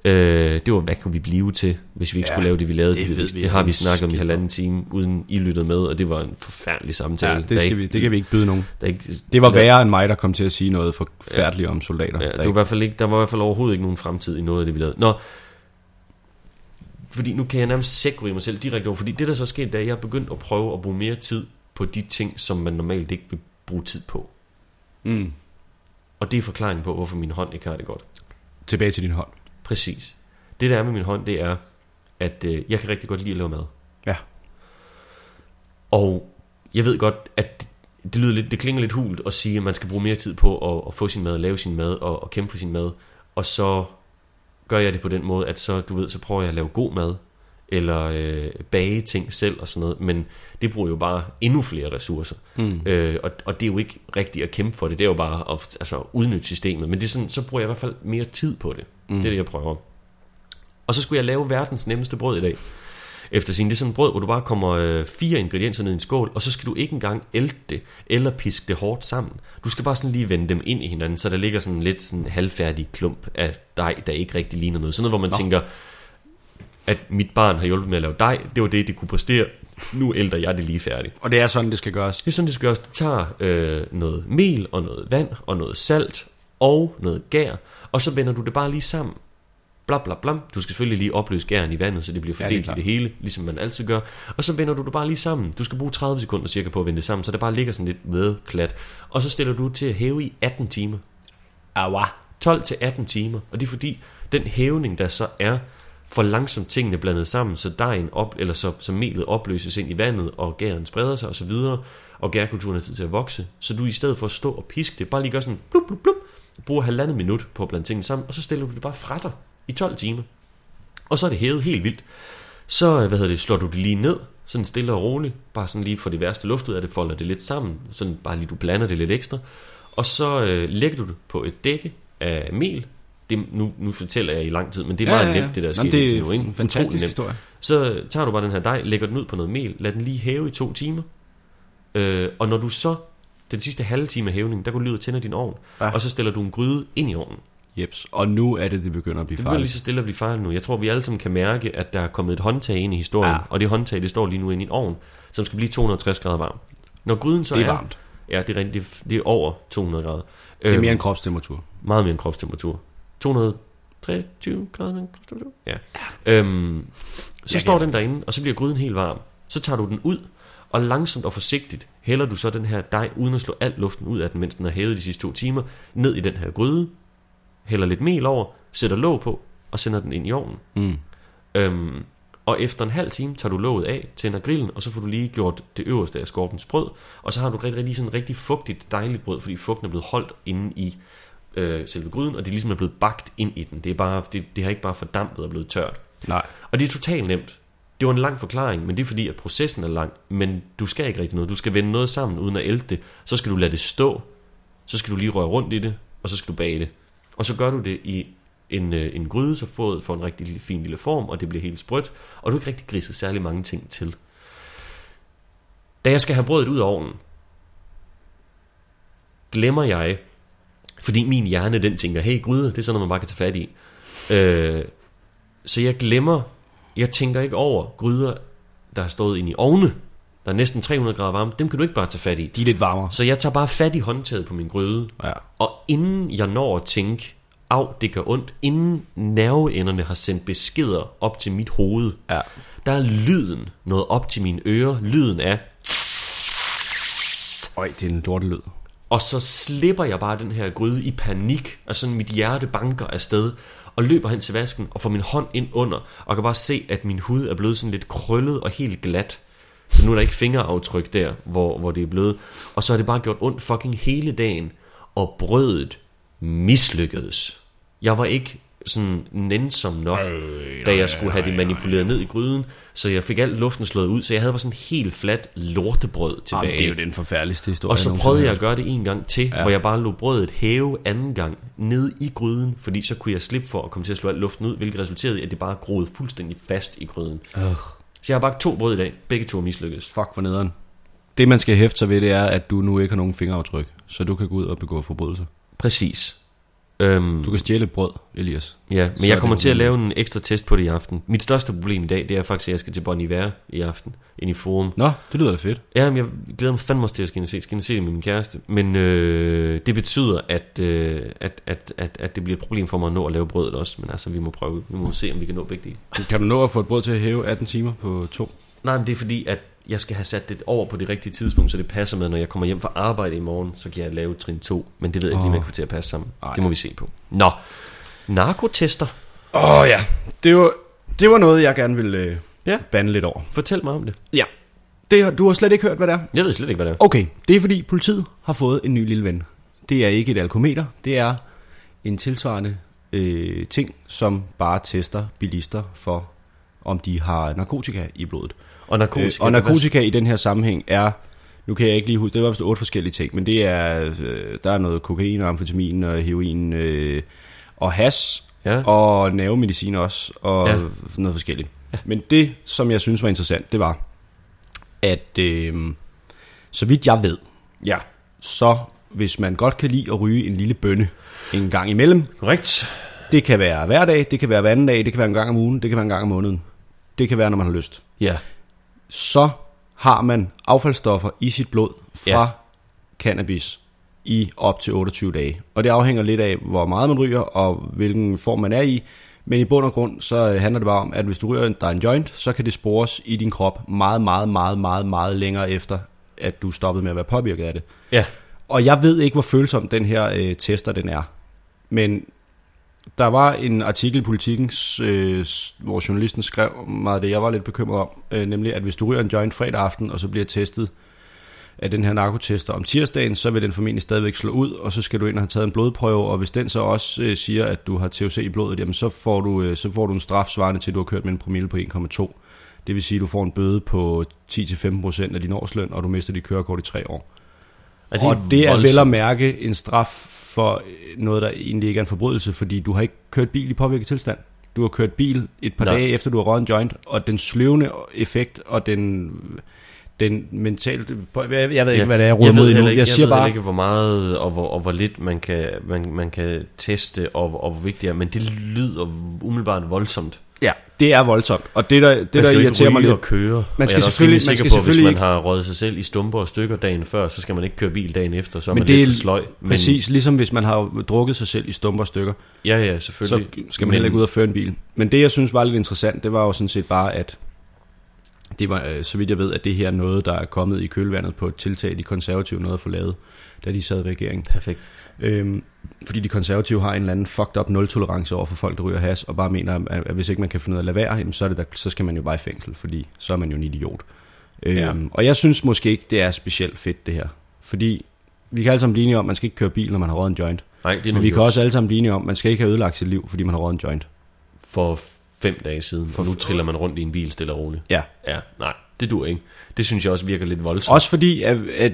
Øh, det var, hvad kunne vi blive til, hvis vi ikke ja, Ja, skulle lave det, vi lavede. det Det, vi det har vi snakket om i halvanden time, uden I lyttede med, og det var en forfærdelig samtale. ja, Der det, skal ikke- vi, det kan vi ikke byde nogen. Der er ikke, Det var der- værre end mig, der kom til at sige noget forfærdeligt om soldater. Ja, der det var i ikke, hvert fald ikke, der var i hvert fald overhovedet ikke nogen fremtid i noget af det, vi lavede. Nå, fordi nu kan jeg nærmest segway mig selv direkte over, fordi det der så sket, det er, at jeg er begyndt at prøve at bruge mere tid på de ting, som man normalt ikke vil bruge tid på. mm, Og det er forklaringen på, hvorfor min hånd ikke har det godt. tilbage til din hånd. Præcis. Det der er med min hånd, det er, at øh, jeg kan rigtig godt lide at lave mad. Ja. Og jeg ved godt, at det, det lyder lidt, det klinger lidt hult at sige, at man skal bruge mere tid på at, at få sin mad, lave sin mad og, og kæmpe for sin mad. Og så gør jeg det på den måde, at så, du ved, så prøver jeg at lave god mad, eller øh, bage ting selv og sådan noget, men det bruger jo bare endnu flere ressourcer. Mm. Øh, og, og det er jo ikke rigtigt at kæmpe for det, det er jo bare at altså, udnytte systemet, men det er sådan, så bruger jeg i hvert fald mere tid på det. Mm. Det er det, jeg prøver. Og så skulle jeg lave verdens nemmeste brød i dag. Efter sin, det er sådan et brød, hvor du bare kommer øh, fire ingredienser ned i en skål, og så skal du ikke engang ælte det, eller piske det hårdt sammen. Du skal bare sådan lige vende dem ind i hinanden, så der ligger sådan lidt sådan en halvfærdig klump af dej, der ikke rigtig ligner noget. Sådan noget, hvor man Nå. tænker, at mit barn har hjulpet med at lave dej, det var det, det kunne præstere. Nu ælter jeg det lige færdigt. Og det er sådan, det skal gøres. Det er sådan, det skal gøres. Du tager øh, noget mel og noget vand og noget salt og noget gær, og så vender du det bare lige sammen. bla bla bla. Du skal selvfølgelig lige opløse gæren i vandet, så det bliver Ja, det fordelt i det hele, ligesom man altid gør. Og så vender du det bare lige sammen. Du skal bruge 30 sekunder cirka på at vende det sammen, så det bare ligger sådan lidt vedklat. Og så stiller du til at hæve i 18 timer. Awa. 12 til 18 timer. Og det er fordi, den hævning, der så er, for langsomt tingene blandet sammen, så dejen op, eller så, så melet opløses ind i vandet, og gæren spreder sig osv., og gærkulturen har tid til at vokse. Så du i stedet for at stå og piske det, bare lige gør sådan blup, blup, blup, bruger halvandet minut på at blande tingene sammen, og så stiller du det bare fra dig i 12 timer. Og så er det hævet helt vildt. Så øh, hvad hedder det, slår du det lige ned, sådan stille og roligt, bare sådan lige for det værste luft ud af det, folder det lidt sammen, sådan bare lige du blander det lidt ekstra, og så øh, lægger du det på et dække af mel. Det, nu, nu fortæller jeg i lang tid, men det er meget nemt, det der er sket det er nu, ikke? en fantastisk nemt. historie. Så tager du bare den her dej, lægger den ud på noget mel, lad den lige hæve i to timer. Øh, og når du så, den sidste halve time af hævningen, der går lydet tænder din ovn, Ja. ja. og så stiller du en gryde ind i ovnen. Jeps. Og nu er det, det begynder at blive Det begynder lige farligt. så stille at blive farligt nu. Jeg tror, vi alle sammen kan mærke, at der er kommet et håndtag ind i historien, Ja. ja. og det håndtag, det står lige nu inde i en ovn, som skal blive 260 grader varm. Når gryden så Det er varmt. Ja, det er, rent, det, det er over 200 grader. Det er Øhm, mere end kropstemperatur. meget mere end kropstemperatur. 223 grader? Ja. Øhm, så Jeg står den derinde, og så bliver gryden helt varm. Så tager du den ud, og langsomt og forsigtigt hælder du så den her dej, uden at slå al luften ud af den, mens den er hævet de sidste to timer, ned i den her gryde, hælder lidt mel over, sætter låg på, og sender den ind i ovnen. Mm. Øhm, og efter en halv time tager du låget af, tænder grillen, og så får du lige gjort det øverste af skorpens brød, og så har du rigtig, rigtig sådan rigtig fugtigt, dejligt brød, fordi fugten er blevet holdt inde i øh, selve gryden, og det ligesom er blevet bagt ind i den. Det, er bare, det, det har ikke bare fordampet og blevet tørt. Nej. Og det er totalt nemt. Det var en lang forklaring, men det er fordi, at processen er lang. Men du skal ikke rigtig noget. Du skal vende noget sammen uden at ælte det. Så skal du lade det stå. Så skal du lige røre rundt i det, og så skal du bage det. Og så gør du det i en, øh, en gryde, så brødet får en rigtig lille, fin lille form, og det bliver helt sprødt. Og du har ikke rigtig griset særlig mange ting til. Da jeg skal have brødet ud af ovnen, glemmer jeg, fordi min hjerne den tænker, hey gryde, det er sådan noget, man bare kan tage fat i. Øh, så jeg glemmer, jeg tænker ikke over gryder, der er stået ind i ovne, der er næsten 300 grader varme, dem kan du ikke bare tage fat i. De er lidt varmere. Så jeg tager bare fat i håndtaget på min gryde, Ja. og inden jeg når at tænke, af, det gør ondt, inden nerveenderne har sendt beskeder op til mit hoved, Ja. der er lyden nået op til mine ører. Lyden er, Øj, det er en lortelyd og så slipper jeg bare den her gryde i panik, og sådan mit hjerte banker afsted, og løber hen til vasken og får min hånd ind under, og kan bare se, at min hud er blevet sådan lidt krøllet og helt glat. Så nu er der ikke fingeraftryk der, hvor, hvor det er blevet. Og så har det bare gjort ondt fucking hele dagen, og brødet mislykkedes. Jeg var ikke sådan nænsom nok, Øh, da jeg skulle have det manipuleret ned i gryden, så jeg fik alt luften slået ud, så jeg havde bare sådan helt fladt lortebrød tilbage. Jamen, det er jo den forfærdeligste historie. Og så prøvede jeg at gøre det en gang til, Ja. hvor jeg bare lå brødet hæve anden gang ned i gryden, fordi så kunne jeg slippe for at komme til at slå al luften ud, hvilket resulterede i, at det bare groede fuldstændig fast i gryden. Øh, Så jeg har bagt to brød i dag. Begge to mislykkedes. fuck for nederen. Det man skal hæfte sig ved, det er, at du nu ikke har nogen fingeraftryk, så du kan gå ud og begå forbrydelser. Præcis. Øhm, Du kan stjæle brød, Elias. ja, så men jeg er kommer til at lave en ekstra test på det i aften. Mit største problem i dag, det er faktisk, at jeg skal til Bon Iver i aften, ind i forum. Nå, det lyder da fedt. Ja, men jeg glæder mig fandme også til at skal ind og se, skal ind og se det med min kæreste. Men øh, det betyder, at, øh, at, at, at, at det bliver et problem for mig at nå at lave brødet også. Men altså, vi må prøve. Vi må se, om vi kan nå begge dele. Kan du nå at få et brød til at hæve 18 timer på to? Nej, men det er fordi, at jeg skal have sat det over på det rigtige tidspunkt, så det passer med, når jeg kommer hjem fra arbejde i morgen, så kan jeg lave trin 2. Men det ved jeg ikke lige, om jeg få til at passe sammen. Ej. Det må vi se på. Nå, narkotester. Åh oh, ja, det var, det var noget, jeg gerne ville øh, Ja. bande lidt over. Fortæl mig om det. Ja. Det, du har slet ikke hørt, hvad det er? Jeg ved slet ikke, hvad det er. Okay, det er fordi politiet har fået en ny lille ven. Det er ikke et alkometer, det er en tilsvarende øh, ting, som bare tester bilister for, om de har narkotika i blodet. Og narkotika. Øh, og narkotika i den her sammenhæng er, nu kan jeg ikke lige huske, det var vist otte forskellige ting, men det er, øh, der er noget kokain og amfetamin og heroin øh, og has Ja. og nervemedicin også, og Ja. noget forskelligt. Ja. Men det, som jeg synes var interessant, det var, at øh, så vidt jeg ved, ja, så hvis man godt kan lide at ryge en lille bønne en gang imellem, Korrekt. det kan være hver dag, det kan være hver anden dag, det kan være en gang om ugen, det kan være en gang om måneden. Det kan være, når man har lyst. Ja. Så har man affaldsstoffer i sit blod fra Ja. cannabis i op til 28 dage. Og det afhænger lidt af, hvor meget man ryger og hvilken form man er i. Men i bund og grund, så øh, handler det bare om, at hvis du ryger dig en joint, så kan det spores i din krop meget, meget, meget, meget, meget længere efter, at du stoppet med at være påvirket af det. Ja, Og jeg ved ikke, hvor følsom den her øh, tester den er. Men der var en artikel i Politiken, øh, hvor journalisten skrev meget det, jeg var lidt bekymret om. Øh, nemlig, at hvis du ryger en joint fredag aften, og så bliver testet af den her narkotester om tirsdagen, så vil den formentlig stadigvæk slå ud, og så skal du ind og have taget en blodprøve, og hvis den så også øh, siger, at du har THC i blodet, jamen så får du, øh, så får du en straf svarende til, at du har kørt med en promille på 1,2. Det vil sige, at du får en bøde på 10-15% af din årsløn, og du mister dit kørekort i tre år er Det og det er voldsomt? vel at mærke en straf for øh, noget, der egentlig ikke er en forbrydelse, fordi du har ikke kørt bil i påvirket tilstand. Du har kørt bil et par Nej. dage efter, du har røget en joint, og den sløvende effekt og den, den mentale... Jeg, jeg ved ikke, hvad det er, jeg ruder jeg mod endnu. ikke, Jeg siger ved bare, ikke, hvor meget og hvor, og hvor lidt man kan, man, man kan teste, og, og hvor vigtigt det er, men det lyder umiddelbart voldsomt. Ja, det er voldsomt. Og det, der, det, Man der skal irriterer mig lidt... køre. Man Man skal skal og jeg er da også selvfølgelig- man skal på, hvis selvfølgelig man ikke- har røget sig selv i stumper og stykker dagen før, så skal man ikke køre bil dagen efter, så er Men man det lidt er for sløj. Men, Præcis, ligesom hvis man har drukket sig selv i stumper og stykker. Ja, ja, så selvfølgelig. skal man heller ikke ud og føre en bil. Men det, jeg synes var lidt interessant, det var jo sådan set bare, at det var, øh, så vidt jeg ved, at det her er noget, der er kommet i kølvandet på et tiltag, de konservative nåede at få lavet, da de sad i regeringen. Perfekt. Øhm, fordi de konservative har en eller anden fucked up nul-tolerance over for folk, der ryger has, og bare mener, at, hvis ikke man kan finde ud af at lade være, jamen, så, er det der, så skal man jo bare i fængsel, fordi så er man jo en idiot. Øhm, Ja. Og jeg synes måske ikke, det er specielt fedt, det her. Fordi vi kan alle sammen blive enige om, at man skal ikke køre bil, når man har røget en joint. Nej, det er Men vi kan også alle sammen blive enige om, at man skal ikke have ødelagt sit liv, fordi man har røget en joint. for fem dage siden, For- for nu triller man rundt i en bil stille og roligt. Ja. Ja, nej, det dur ikke. Det synes jeg også virker lidt voldsomt. Også fordi, at, at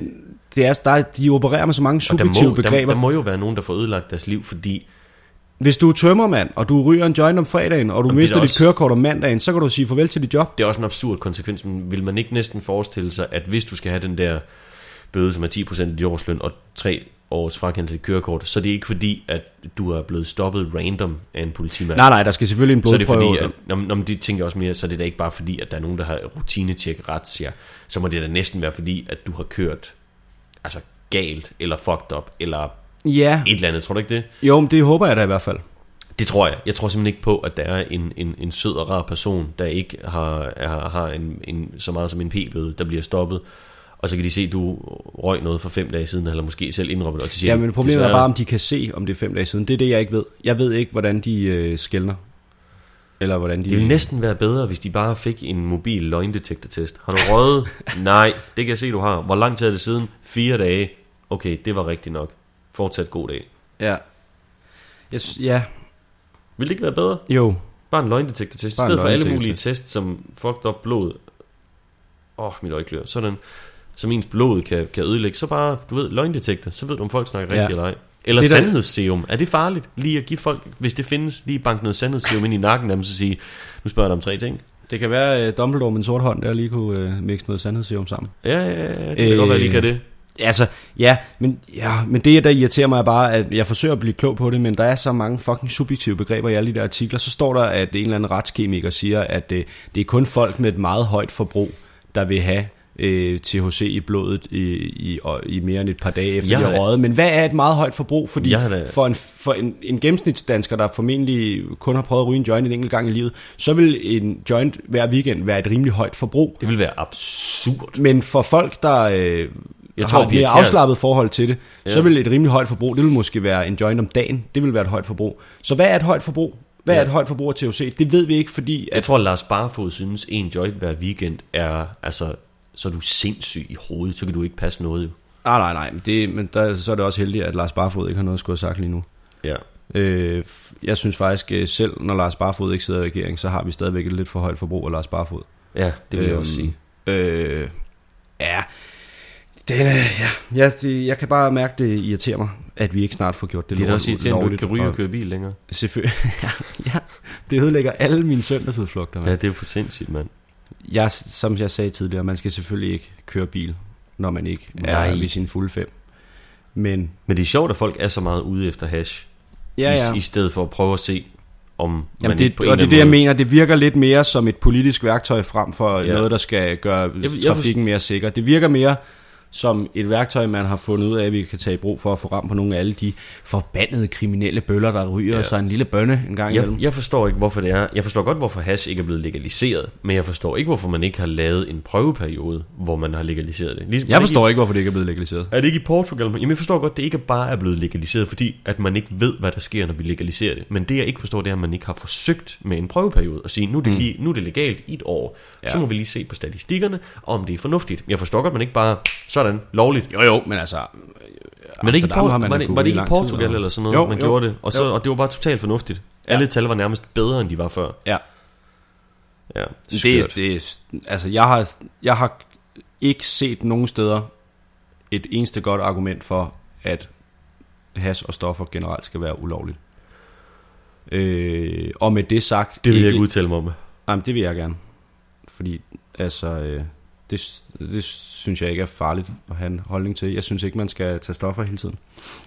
det er, der, er- de opererer med så mange der subjektive må, der, begreber. der må jo være nogen, der får ødelagt deres liv, fordi Hvis du er tømmermand, og du ryger en joint om fredagen, og du Jamen, er mister dit også- kørekort om mandagen, så kan du sige farvel til dit job. det er også en absurd konsekvens, men vil man ikke næsten forestille sig, at hvis du skal have den der bøde, som er 10% af dit årsløn og 3 års frakendelse af kørekort, så er det ikke fordi, at du er blevet stoppet random af en politimand. Nej, nej, der skal selvfølgelig en så er det blodprøve. fordi, at, når, når det tænker jeg også mere, så er det da ikke bare fordi, at der er nogen, der har rutinetjek retssager. Så må det da næsten være fordi, at du har kørt altså galt, eller fucked up, eller Ja, et eller andet. Tror du ikke det? jo, men det håber jeg da i hvert fald. Det tror jeg. Jeg tror simpelthen ikke på, at der er en, en, en sød og rar person, der ikke har, har, har en, en, så meget som en p-bøde, der bliver stoppet. Og så kan de se, at du røg noget for fem dage siden, eller måske selv indrømmer det, og så siger Ja, men problemet er bare, om de kan se, om det er fem dage siden. Det er det, jeg ikke ved. Jeg ved ikke, hvordan de øh, skældner. Eller hvordan de... Det ville næsten være bedre, hvis de bare fik en mobil løgndetektortest. Har du røget? Nej, det kan jeg se, du har. Hvor lang tid er det siden? Fire dage. Okay, det var rigtigt nok. Fortsat god dag. Ja. Jeg, sy- ja, Vil det ikke være bedre? jo. Bare en løgndetektortest. I stedet for alle mulige tests, som fucked up blod. Åh, oh, mit øje klør. Sådan, som ens blod kan, kan ødelægge. Så bare, du ved, løgndetektor. Så ved du, om folk snakker Ja. rigtigt eller ej. Eller Det der- sandhedsserum. Er det farligt? Lige at give folk, hvis det findes, lige banke noget sandhedsserum ind i nakken af dem, så sige, nu spørger jeg dig om tre ting. Det kan være, at Dumbledore med en sort hånd, der lige kunne øh, mixe noget sandhedsserum sammen. Ja, ja, ja, det kan Øh, godt være, lige kan det. Altså, ja men, ja, men det, der irriterer mig, er bare, at jeg forsøger at blive klog på det, men der er så mange fucking subjektive begreber i alle de der artikler. Så står der, at en eller anden retskemiker siger, at øh, det er kun folk med et meget højt forbrug, der vil have øh, THC i blodet i, i, i mere end et par dage efter Jeg de har røget. Men hvad er et meget højt forbrug? Fordi Jeg da- for, en, for en, en gennemsnitsdansker, der formentlig kun har prøvet at ryge en joint en enkelt gang i livet, så vil en joint hver weekend være et rimelig højt forbrug. Det vil være absurd. Men for folk, der øh, Jeg jeg tror, har et mere afslappet forhold til det, ja. så vil et rimelig højt forbrug, det vil måske være en joint om dagen, det vil være et højt forbrug. Så hvad er et højt forbrug? Hvad ja. Er et højt forbrug af THC? Det ved vi ikke, fordi... Jeg At, tror, at Lars Barfod synes, en joint hver weekend er, altså, så er du sindssyg i hovedet, så kan du ikke passe noget. jo. nej, nej, nej, men, det, men der, så er det også heldigt, at Lars Barfod ikke har noget at skulle have sagt lige nu. Ja. Øh, jeg synes faktisk, øh, selv når Lars Barfod ikke sidder i regeringen, så har vi stadigvæk et lidt for højt forbrug af Lars Barfod. Ja, det vil jeg også sige. Øh, ja, den, øh, ja, ja det, jeg kan bare mærke, det irriterer mig, at vi ikke snart får gjort det, Det er da også irriterende, at du ikke kan ryge og- køre bil længere. Selvfølgelig. ja, ja, det ødelægger alle mine søndagsudflugter. Ja, Ja. det er jo for sindssygt, mand. Jeg, som jeg sagde tidligere, man skal selvfølgelig ikke køre bil, når man ikke er Nej. ved sin fulde fem. Men Men det er sjovt, at folk er så meget ude efter hash, ja, ja. I, i stedet for at prøve at se, om man Jamen ikke det, på en og det er det, jeg mener. Det virker lidt mere som et politisk værktøj frem for ja. Noget, der skal gøre jeg trafikken mere sikker. Det virker mere som et værktøj, man har fundet ud af, at vi kan tage i brug for at få ram på nogle af alle de forbandede kriminelle bøller, der ryger ja. sig en lille bønne en gang Jeg, imellem. jeg forstår ikke, hvorfor det er. Jeg forstår godt, hvorfor hash ikke er blevet legaliseret, men jeg forstår ikke, hvorfor man ikke har lavet en prøveperiode, hvor man har legaliseret det. Ligesom, Jeg forstår ikke, hvorfor det ikke er blevet legaliseret. Ikke, er det ikke i Portugal? Jamen, jeg forstår godt, det ikke bare er blevet legaliseret, fordi at man ikke ved, hvad der sker, når vi legaliserer det. Men det, jeg ikke forstår, det er, at man ikke har forsøgt med en prøveperiode og sige, nu er det, lige, nu er det legalt i et år. Ja. Så må vi lige se på statistikkerne, om det er fornuftigt. Jeg forstår godt, at man ikke bare sådan lovligt Jo, jo, men altså... Men det ikke Amsterdam har man var, det, var det ikke i lang tid, Portugal og- eller sådan noget, Jo, man jo, gjorde det? Og, så, og det var bare totalt fornuftigt. Alle tal var nærmest bedre, end de var før. Ja, Ja, det, er- skørt. det, er- altså jeg har, jeg har ikke set nogen steder et eneste godt argument for, at has og stoffer generelt skal være ulovligt. Øh, og med det sagt... det vil jeg ikke udtale mig om. Jamen, det vil jeg gerne. Fordi, altså, øh, det, det synes jeg ikke er farligt at have en holdning til. Jeg synes ikke, man skal tage stoffer hele tiden.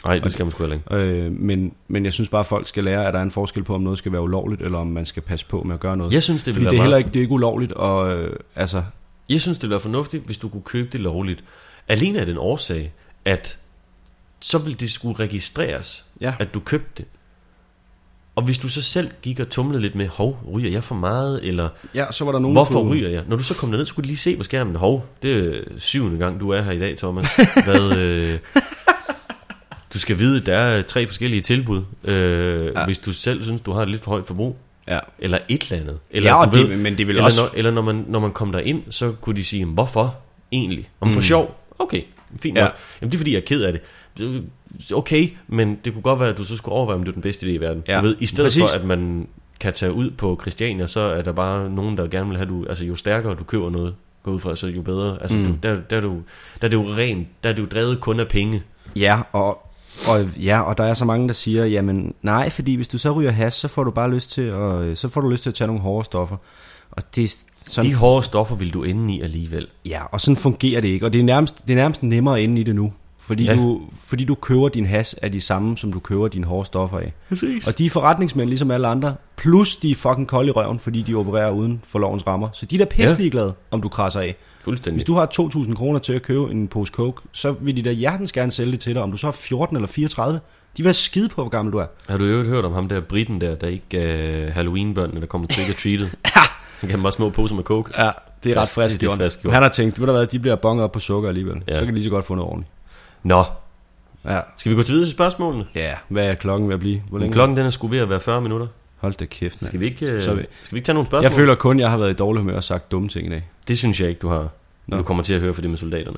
Nej, det skal man sgu heller ikke. Øh, men, men jeg synes bare, at folk skal lære, at der er en forskel på, om noget skal være ulovligt, eller om man skal passe på med at gøre noget. Jeg synes, det Fordi ville det er være heller ikke, det er ikke ulovligt, og øh, altså, jeg synes, det ville være fornuftigt, hvis du kunne købe det lovligt. Alene af den årsag, at så ville det skulle registreres, Ja. at du købte det. Og hvis du så selv gik og tumlede lidt med, hov, ryger jeg for meget, eller ja, så var der nogen, hvorfor på- ryger jeg? Når du så kom ned, så kunne du lige se på skærmen, hov, det er syvende gang, du er her i dag, Thomas. Hvad, øh, du skal vide, at der er tre forskellige tilbud, øh, ja. Hvis du selv synes, du har et lidt for højt forbrug. Ja. Eller et eller andet. Eller, Ja, du det- men det vil eller også- Når, eller når man, når man kom der ind, så kunne de sige, hvorfor egentlig? Om for sjov? Okay, fint Ja. nok. Jamen det er fordi, jeg er ked af det. Okay, men det kunne godt være, at du så skulle overveje, om det er den bedste idé i verden. Ja, Du ved, I stedet præcis. for, at man kan tage ud på Christiania, så er der bare nogen, der gerne vil have, du, altså jo stærkere du køber noget, gå ud fra, så jo bedre. Altså, Mm. du, der, der, er du, der er det jo rent, der er det jo drevet kun af penge. Ja, og, og, ja, og der er så mange, der siger, jamen nej, fordi hvis du så ryger has, så får du bare lyst til at, så får du lyst til at tage nogle hårde stoffer. Og det sådan, De hårde stoffer vil du ende i alligevel. ja, og sådan fungerer det ikke. Og det er nærmest, det er nærmest nemmere at ende i det nu. Fordi, Ja. ja. du, fordi du køber din has af de samme, som du køber dine hårde stoffer af. Præcis. Og de er forretningsmænd ligesom alle andre. Plus de er fucking kolde i røven, fordi de opererer uden for lovens rammer. Så de er da pisselig glade, om du krasser af. Fuldstændig. Hvis du har 2.000 kroner til at købe en pose coke, så vil de da hjertens gerne sælge det til dig. Om du så er 14 eller 34, de vil være skide på, hvor gammel du er. Har du øvrigt hørt om ham der, Britten der, der ikke gav Halloween-børnene, der kommer til at treated? Ja, Han gav dem bare små poser med coke. ja det er ret Frisk- det er frisk. Han har tænkt, ved du hvad, de bliver bonget op på sukker alligevel. Ja. Ja. Så kan de lige så godt få noget ordentligt. Nå, Ja. skal vi gå til videre til spørgsmålene? ja, hvad er klokken ved at blive? Hvor længe? Klokken den er sgu ved at være 40 minutter. Hold da kæft, mand. Skal vi ikke, øh, skal vi ikke tage nogle spørgsmål? Jeg føler kun, jeg har været i dårlig humør og sagt dumme ting i dag. Det synes jeg ikke, du har. Nå. Du kommer til at høre for det med soldaterne.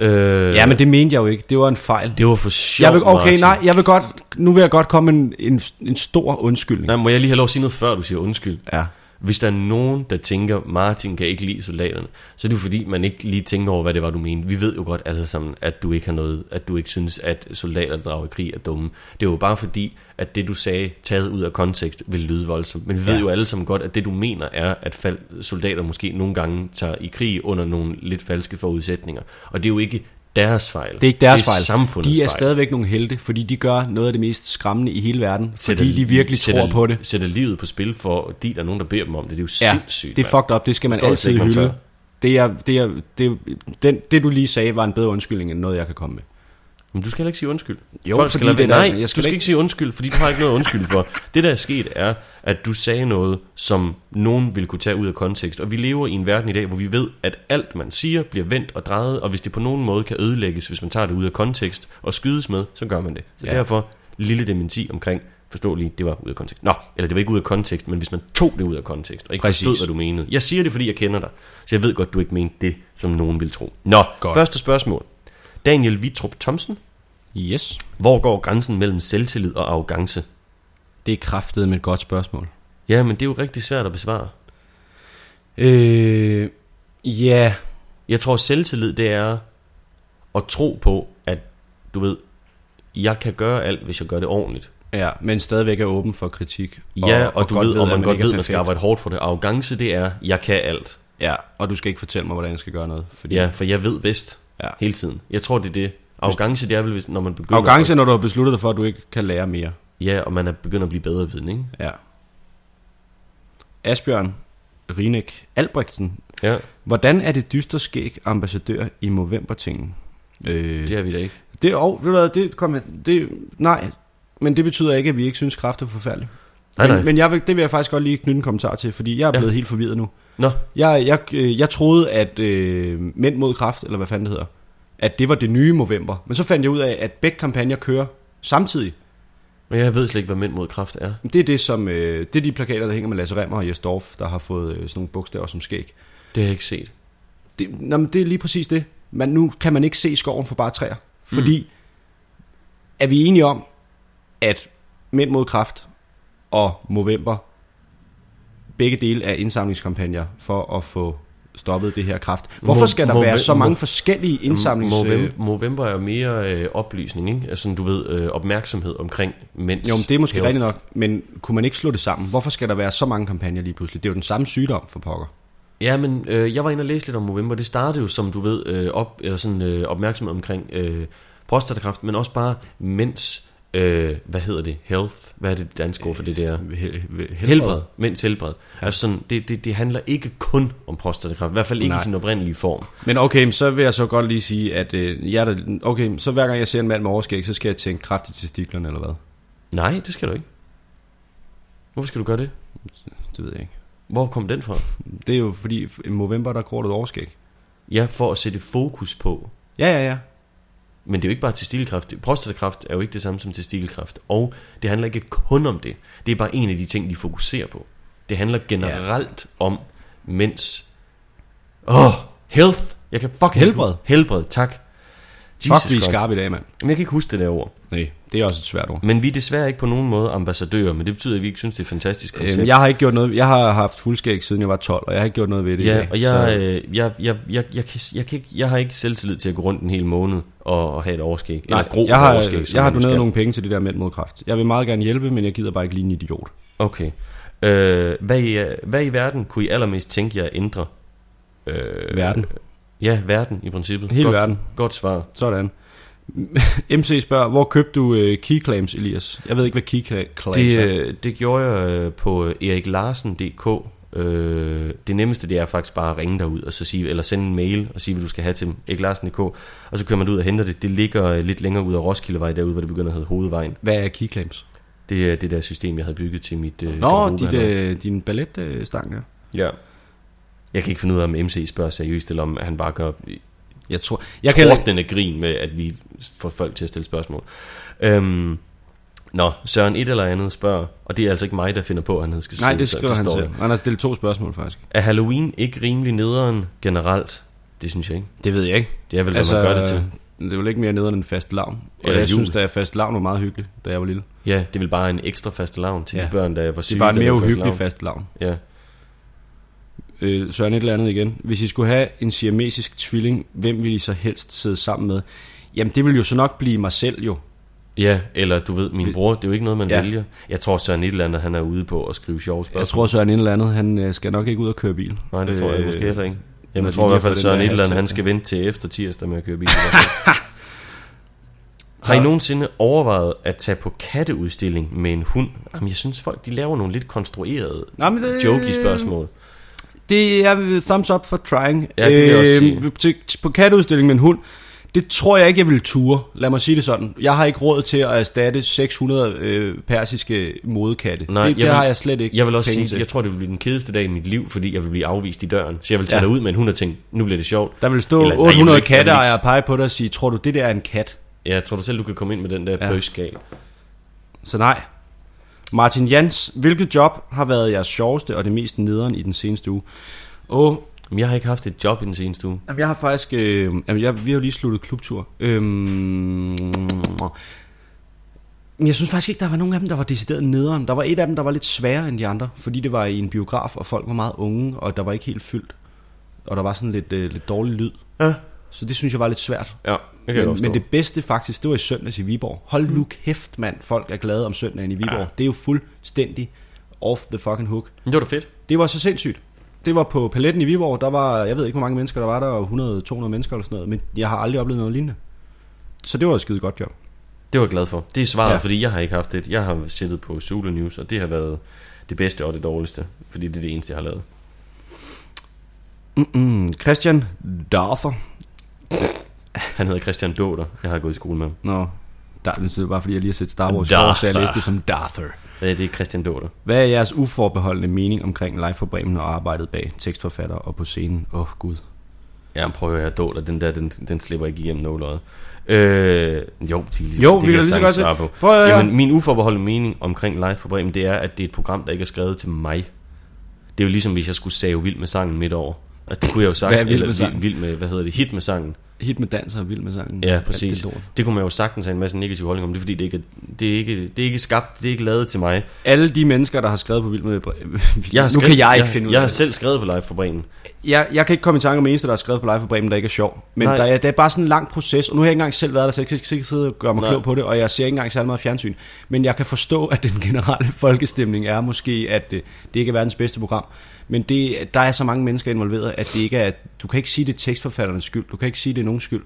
Øh, Ja, men det mente jeg jo ikke. Det var en fejl. det var for sjovt, Jeg vil, okay, Martin. nej, jeg vil godt, nu vil jeg godt komme en, en, en stor undskyldning. Nej, må jeg lige have lov at sige noget, før du siger undskyld? Ja. Hvis der er nogen, der tænker, Martin kan ikke lide soldaterne, så er det jo fordi, man ikke lige tænker over, hvad det var, du mente. Vi ved jo godt alle sammen, at du ikke har noget, at du ikke synes, at soldater, der drager i krig, er dumme. Det er jo bare fordi, at det du sagde, taget ud af kontekst, vil lyde voldsomt. Men vi ved Ja. jo alle sammen godt, at det du mener er, at fald, soldater måske nogle gange tager i krig under nogle lidt falske forudsætninger. Og det er jo ikke deres fejl. Det er ikke deres det er fejl. samfundets De er fejl. stadigvæk nogle helte, fordi de gør noget af det mest skræmmende i hele verden. Sætter- fordi de virkelig sætter, tror på det. Sætter livet på spil, fordi der er nogen, der beder dem om det. Det er jo Ja, sindssygt. det er fucked up. Det skal man altid hylde. tør. Det, er, det, er, det, den, det du lige sagde var en bedre undskyldning end noget, jeg kan komme med. Men du skal heller ikke sige undskyld. Jo, Folk skal det være. Nej, jeg skal du skal ikke- ikke sige undskyld, fordi du har ikke noget undskyld for. Det, der er sket, er, at du sagde noget, som nogen vil kunne tage ud af kontekst. Og vi lever i en verden i dag, hvor vi ved, at alt, man siger, bliver vendt og drejet, og hvis det på nogen måde kan ødelægges, hvis man tager det ud af kontekst og skydes med, så gør man det. Så ja. derfor, lille dementi omkring, forstå lige, det var ud af kontekst. Nå, eller det var ikke ud af kontekst, men hvis man tog det ud af kontekst, og ikke Præcis. forstod, hvad du menede. Jeg siger det, fordi jeg kender dig, så jeg ved godt, du ikke mente det, som nogen vil tro. Nå, Godt. første spørgsmål. Daniel Vitrup Thomsen. Yes. Hvor går grænsen mellem selvtillid og arrogance? Det er kraftet med et godt spørgsmål. Ja, men det er jo rigtig svært at besvare. Øh, ja, Jeg tror, selvtillid, det er at tro på, at du ved, jeg kan gøre alt, hvis jeg gør det ordentligt. ja, men stadigvæk er åben for kritik. Ja, og, og du ved, og man at godt ved, man skal arbejde hårdt for det. Arrogance, det er, jeg kan alt. Ja, og du skal ikke fortælle mig, hvordan jeg skal gøre noget. Fordi Ja, for jeg ved bedst Ja. hele tiden. Jeg tror, det er det. Arrogance, det er vel, når man begynder... Arrogance, når du har besluttet dig for, at du ikke kan lære mere. Ja, og man er begyndt at blive bedre viden, ikke? Ja. Asbjørn Rinek Albrechtsen. Ja. Hvordan er det dyster skæg ambassadør i Movember-tingen? Øh, Det er vi da ikke. det, og, ved du hvad, det, kom, det, nej, men det betyder ikke, at vi ikke synes, kraft er forfærdeligt. Nej, men, nej. men jeg vil, det vil jeg faktisk godt lige knytte en kommentar til, fordi jeg er Ja. blevet helt forvirret nu. Nå, Jeg, jeg, øh, jeg troede, at øh, Mænd mod kraft, eller hvad fanden det hedder, at det var det nye Movember. Men så fandt jeg ud af, at begge kampagner kører samtidig. men jeg ved slet ikke, hvad mænd mod kraft er. Det er, det, som, øh, det er de plakater, der hænger med Lasse Remmer og Jes Dorf, der har fået øh, sådan nogle bogstaver som skæg. Det har jeg ikke set. Det, nå, men det er lige præcis det. Men nu kan man ikke se skoven for bare træer. Fordi, mm. er vi enige om, at Mænd mod kraft og Movember, begge dele er indsamlingskampagner for at få stoppet det her kraft. Hvorfor Mo- skal der Move- være så mange Mo- forskellige indsamlings... Movember, Movember er mere øh, oplysning, ikke? Altså, du ved, øh, opmærksomhed omkring mænds Jo, men det er måske health. rigtigt nok, men kunne man ikke slå det sammen? Hvorfor skal der være så mange kampagner lige pludselig? Det er jo den samme sygdom for pokker. Ja, men øh, jeg var inde og læse lidt om Movember. Det startede jo, som du ved, øh, op, eller sådan, øh, opmærksomhed omkring øh, prostatakræft, men også bare mænds, øh, hvad hedder det, health? Hvad er det danske ord for det der? Helbred. Helbred. Mænds helbred. Ja. Altså sådan, det, det, det handler ikke kun om prostatakræft. I hvert fald ikke Nej. i sin oprindelige form. Men okay, så vil jeg så godt lige sige, at øh, jeg er der, okay, så hver gang jeg ser en mand med overskæg, så skal jeg tænke kraft i testiklerne, eller hvad? Nej, det skal du ikke. Hvorfor skal du gøre det? Det ved jeg ikke. Hvor kom den fra? Det er jo fordi, i november, der gror det overskæg. Ja, for at sætte fokus på. Ja, ja, ja. Men det er jo ikke bare testikelkræft. Prostatakræft er jo ikke det samme som testikelkræft. Og det handler ikke kun om det. Det er bare en af de ting, de fokuserer på. Det handler generelt ja. om mænds... Åh, oh, health. Jeg kan fucking Helbred. Helbred, tak. Fuck, vi er skarpe i dag, mand. Men jeg kan ikke huske det der ord. Nej, det er også et svært ord. Men vi er desværre ikke på nogen måde ambassadører, men det betyder, at vi ikke synes, det er et fantastisk koncept. Øhm, jeg har ikke gjort noget. Jeg har haft fuldskæg siden jeg var 12, og jeg har ikke gjort noget ved det. Ja, dag, og jeg, så- øh, jeg, jeg, jeg, jeg, kan, jeg, kan ikke, jeg har ikke selvtillid til at gå rundt en hel måned og, og have et overskæg. Nej, eller gro jeg har, overskæg, jeg har doneret nogle penge til det der mænd mod kraft. Jeg vil meget gerne hjælpe, men jeg gider bare ikke lige en idiot. Okay. Øh, hvad, i, hvad i verden kunne I allermest tænke jer at ændre? Øh, Verden. Ja, verden i princippet. Hele godt, verden. Godt svar. Sådan. MC spørger, hvor købte du øh, keyclaims, Elias? Jeg ved ikke, hvad keyclaims Det, er. øh, det gjorde jeg øh, på eriklarsen.dk. Øh, det nemmeste det er faktisk bare at ringe derud og så sige, eller sende en mail og sige, hvad du skal have til eriklarsen.dk. Og så kører man ud og henter det. Det ligger øh, lidt længere ud af Roskildevej, derude, hvor det begynder at hedde Hovedvejen. Hvad er keyclaims? Det er det der system, jeg havde bygget til mit øh, Nå, dit, øh, din balletstang, ja. Ja. Jeg kan ikke finde ud af, om MC spørger seriøst, eller om han bare gør Jeg tror, jeg kan ikke- tordnende grin med, at vi får folk til at stille spørgsmål. Øhm, nå, Søren et eller andet spørger, og det er altså ikke mig, der finder på, at han skal Nej, det skriver han selv. Han har stillet to spørgsmål, faktisk. Er Halloween ikke rimelig nederen generelt? Det synes jeg ikke. Det ved jeg ikke. Det er vel, altså, hvad man gør det til. Det er vel ikke mere nederen end fast lavn. Og jeg jul. synes, at fast lavn var meget hyggeligt, da jeg var lille. Ja, det er vel bare en ekstra faste lavn til ja. De børn, der var Det syge. er bare en mere det var uhyggelig fast lavn. Ja. Øh, Søren et eller andet igen. Hvis I skulle have en siamesisk tvilling, hvem ville I så helst sidde sammen med? Jamen, det ville jo så nok blive mig selv jo. ja, eller du ved, min bror, det er jo ikke noget, man ja. Vælger. Jeg tror, Søren et eller andet, han er ude på at skrive sjove spørgsmål. Jeg tror, Søren et eller andet, han øh, skal nok ikke ud og køre bil. Nej, det tror jeg Øh, måske heller ikke. Jamen, jeg tror i hvert fald, Søren et eller andet, han skal vente til efter tirsdag med at køre bil. Har I nogensinde overvejet at tage på katteudstilling med en hund? Jamen, jeg synes folk, de laver nogle lidt konstruerede Nej, men det, jokey spørgsmål. Det er thumbs up for trying. Ja, det vil jeg også sige. Til, på katteudstilling med en hund, det tror jeg ikke, jeg vil ture. Lad mig sige det sådan. Jeg har ikke råd til at erstatte 600 øh, persiske modekatte. Nej, det, jeg det vil- har jeg slet ikke Jeg vil også sige, til. jeg tror, det vil blive den kedeligste dag i mit liv, fordi jeg vil blive afvist i døren. Så jeg vil tage Ja. ud med en hund og tænke, nu bliver det sjovt. Der vil stå Eller, nej, jeg vil 800 ikke- jeg vil ikke- katteejere og pege på dig og sige, tror du, det der er en kat? Ja, tror du selv, du kan komme ind med den der Ja. bøsgal? Så nej. Martin Jans, hvilket job har været jeres sjoveste og det mest nederen i den seneste uge? Åh, jeg har ikke haft et job i den seneste uge. Jamen, jeg har faktisk... Øh, jamen, jeg, vi har jo lige sluttet klubtur. Øhm, men jeg synes faktisk ikke, der var nogen af dem, der var decideret nederen. Der var et af dem, der var lidt sværere end de andre, fordi det var i en biograf, og folk var meget unge, og der var ikke helt fyldt. Og der var sådan lidt, øh, lidt dårlig lyd. Ja. Så det synes jeg var lidt svært. Ja, det kan Men, men det bedste faktisk, det var i søndags i Viborg. Hold nu kæft, mand. Folk er glade om søndagen i Viborg. Ja. Det er jo fuldstændig off the fucking hook. det var da fedt. Det var så sindssygt. Det var på paletten i Viborg, der var, jeg ved ikke hvor mange mennesker der var der, 100-200 mennesker eller sådan noget, men jeg har aldrig oplevet noget lignende. Så det var et skide godt job. Det var jeg glad for. Det er svaret, Ja. fordi jeg har ikke haft det. Jeg har siddet på Zulu News, og det har været det bedste og det dårligste. Fordi det er det eneste, jeg har lavet. Mm, Christian Darfer. Han hedder Christian Doder. Jeg har gået i skole med ham. Nå, der, det er bare fordi, jeg lige har set Star Wars, Darth. så jeg læste det som Darther. Ja, det er Christian Doder. Hvad er jeres uforbeholdende mening omkring Live for Bremen og arbejdet bag tekstforfatter og på scenen? Åh, oh, Gud. Ja, han prøver jeg Doder. Den der, den, den slipper ikke igennem nåløjet. Øh, jo, det, Jo, det vi kan jeg sagtens svare på. Prøv at høre. Jamen, min uforbeholdende mening omkring Live for Bremen, det er, at det er et program, der ikke er skrevet til mig. Det er jo ligesom, hvis jeg skulle save vild med sangen midt over. Altså, det kunne jeg jo sagt. Hvad er Vild eller med sangen? Vild med, hvad hedder det, hit med sangen. Hit med dans og vild med sangen. Ja, præcis. det. Det kunne man jo sagtens have en masse negativ holdning om. Det er fordi, det ikke er, det er, ikke, det er ikke skabt, det er ikke lavet til mig. Alle de mennesker, der har skrevet på Vild med. Jeg har nu skrevet, kan jeg ikke jeg, finde ud Jeg af har det. selv skrevet på Live for Bremen. Jeg, jeg kan ikke komme i tanke om en eneste, der har skrevet på Live for Bremen, der ikke er sjov. Men Nej. der er, det er bare sådan en lang proces, og nu har jeg ikke engang selv været der, så jeg kan ikke ikke sidde og gøre mig Nej. klog på det, og jeg ser ikke engang særlig meget fjernsyn. Men jeg kan forstå, at den generelle folkestemning er måske, at det, det ikke er verdens bedste program. Men det, der er så mange mennesker involveret, at det ikke er, du kan ikke sige, det er tekstforfatternes skyld. Du kan ikke sige, det er nogen skyld.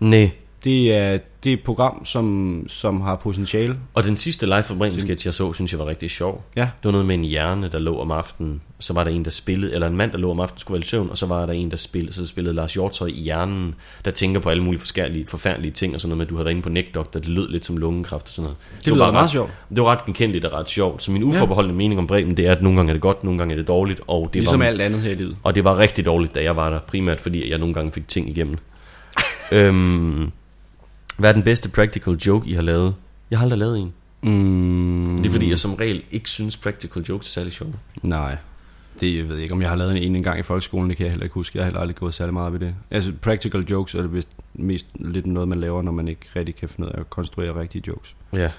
Nej. Det er, det er et program, som, som har potentiale. Og den sidste Live Bremen sketch, jeg så, synes jeg var rigtig sjov. Ja. Det var noget med en hjerne, der lå om aftenen. Så var der en, der spillede, eller en mand, der lå om aftenen, skulle være i søvn, og så var der en, der spillede, så spillede Lars Hjortøj i hjernen, der tænker på alle mulige forskellige, forfærdelige ting, og sådan noget med, at du havde inde på nægdoktor, det lød lidt som lungekræft og sådan noget. Det, lyder var bare meget ret, sjovt. Det var ret genkendeligt og ret sjovt. Så min uforbeholdende mening om Bremen, det er, at nogle gange er det godt, nogle gange er det dårligt, og det, Ligesom var, alt andet her i livet. og det var rigtig dårligt, da jeg var der, primært fordi jeg nogle gange fik ting igennem. øhm, hvad er den bedste practical joke, I har lavet? Jeg har aldrig lavet en. Mm, Det er fordi, jeg som regel ikke synes practical jokes er særlig sjove. Nej. Det jeg ved jeg ikke, om jeg har lavet en, en gang i folkeskolen, det kan jeg heller ikke huske. Jeg har heller aldrig gået særlig meget ved det. Altså, practical jokes er det vist mest lidt noget, man laver, når man ikke rigtig kan finde ud af at konstruere rigtige jokes. Ja.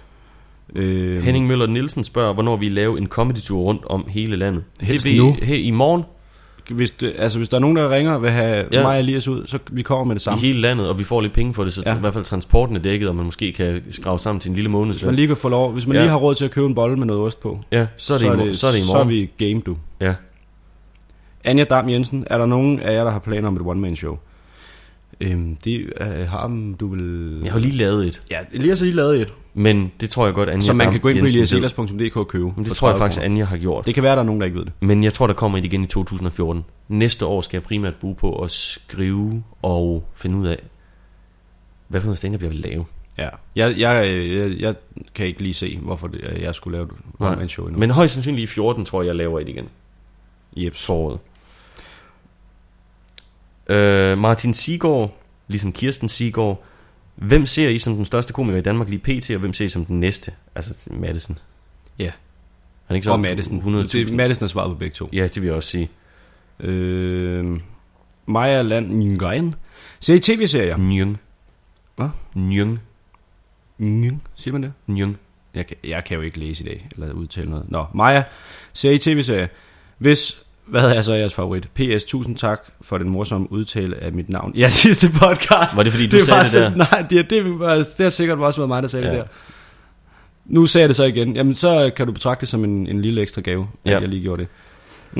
Øh, Henning Møller Nielsen spørger, hvornår vi laver en comedy-tur rundt om hele landet. Helst det vil nu. Her i morgen Hvis, det, altså, hvis der er nogen, der ringer og vil have Ja. mig og Elias ud, så vi kommer med det i samme. hele landet, og vi får lidt penge for det, så Ja. i hvert fald transporten er dækket, og man måske kan skrave sammen til en lille Hvis man lige kan få lov, hvis man Ja. lige har råd til at købe en bolle med noget ost på, Ja, så er det, i, mor- så er det i så er morgen. vi game, du. Ja. Anja Dam Jensen, er der nogen af jer, der har planer om et one-man-show? Øhm, det øh, har du vil... Jeg har lige lavet et, Ja, Elias har lige lavet et, men det tror jeg godt, Anja som man kan gå ind på eliaselas.dk og købe. Men det tror jeg 30 faktisk, kroner. Anja har gjort. Det kan være, der er nogen, der ikke ved det. Men jeg tror, der kommer et igen i 2014. Næste år skal jeg primært bruge på at skrive og finde ud af, hvad for noget stand jeg vil lave. Ja. Jeg, jeg, jeg, jeg kan ikke lige se, hvorfor det, jeg skulle lave et one-man-show endnu. Men højst sandsynligt i 14, tror jeg, jeg laver et igen. Jeps. Foråret. Øh, Martin Sigård, ligesom Kirsten Sigård. Hvem ser I som den største komiker i Danmark lige pt, og hvem ser I som den næste? Altså Madison. Ja. Han er ikke så Og Madison. 100.000. Det, Madison har svaret på begge to. Ja, det vil jeg også sige. Øh, Maja Land Nguyen. Ser I tv-serier? Njung. Hvad? Njung. Nguyen. Siger man det? Njung. Jeg kan, jeg kan jo ikke læse i dag, eller udtale noget. Nå, Maja, ser I tv-serier? Hvis, hvad er så jeres favorit? PS, tusind tak for den morsomme udtale af mit navn. Ja, sidste podcast. Var det, fordi du er sagde det der? Nej, det, det, var, det har sikkert også været mig, der sagde Ja. det der. Nu sagde jeg det så igen. Jamen, så kan du betragte det som en, en lille ekstra gave, at Ja. jeg lige gjorde det.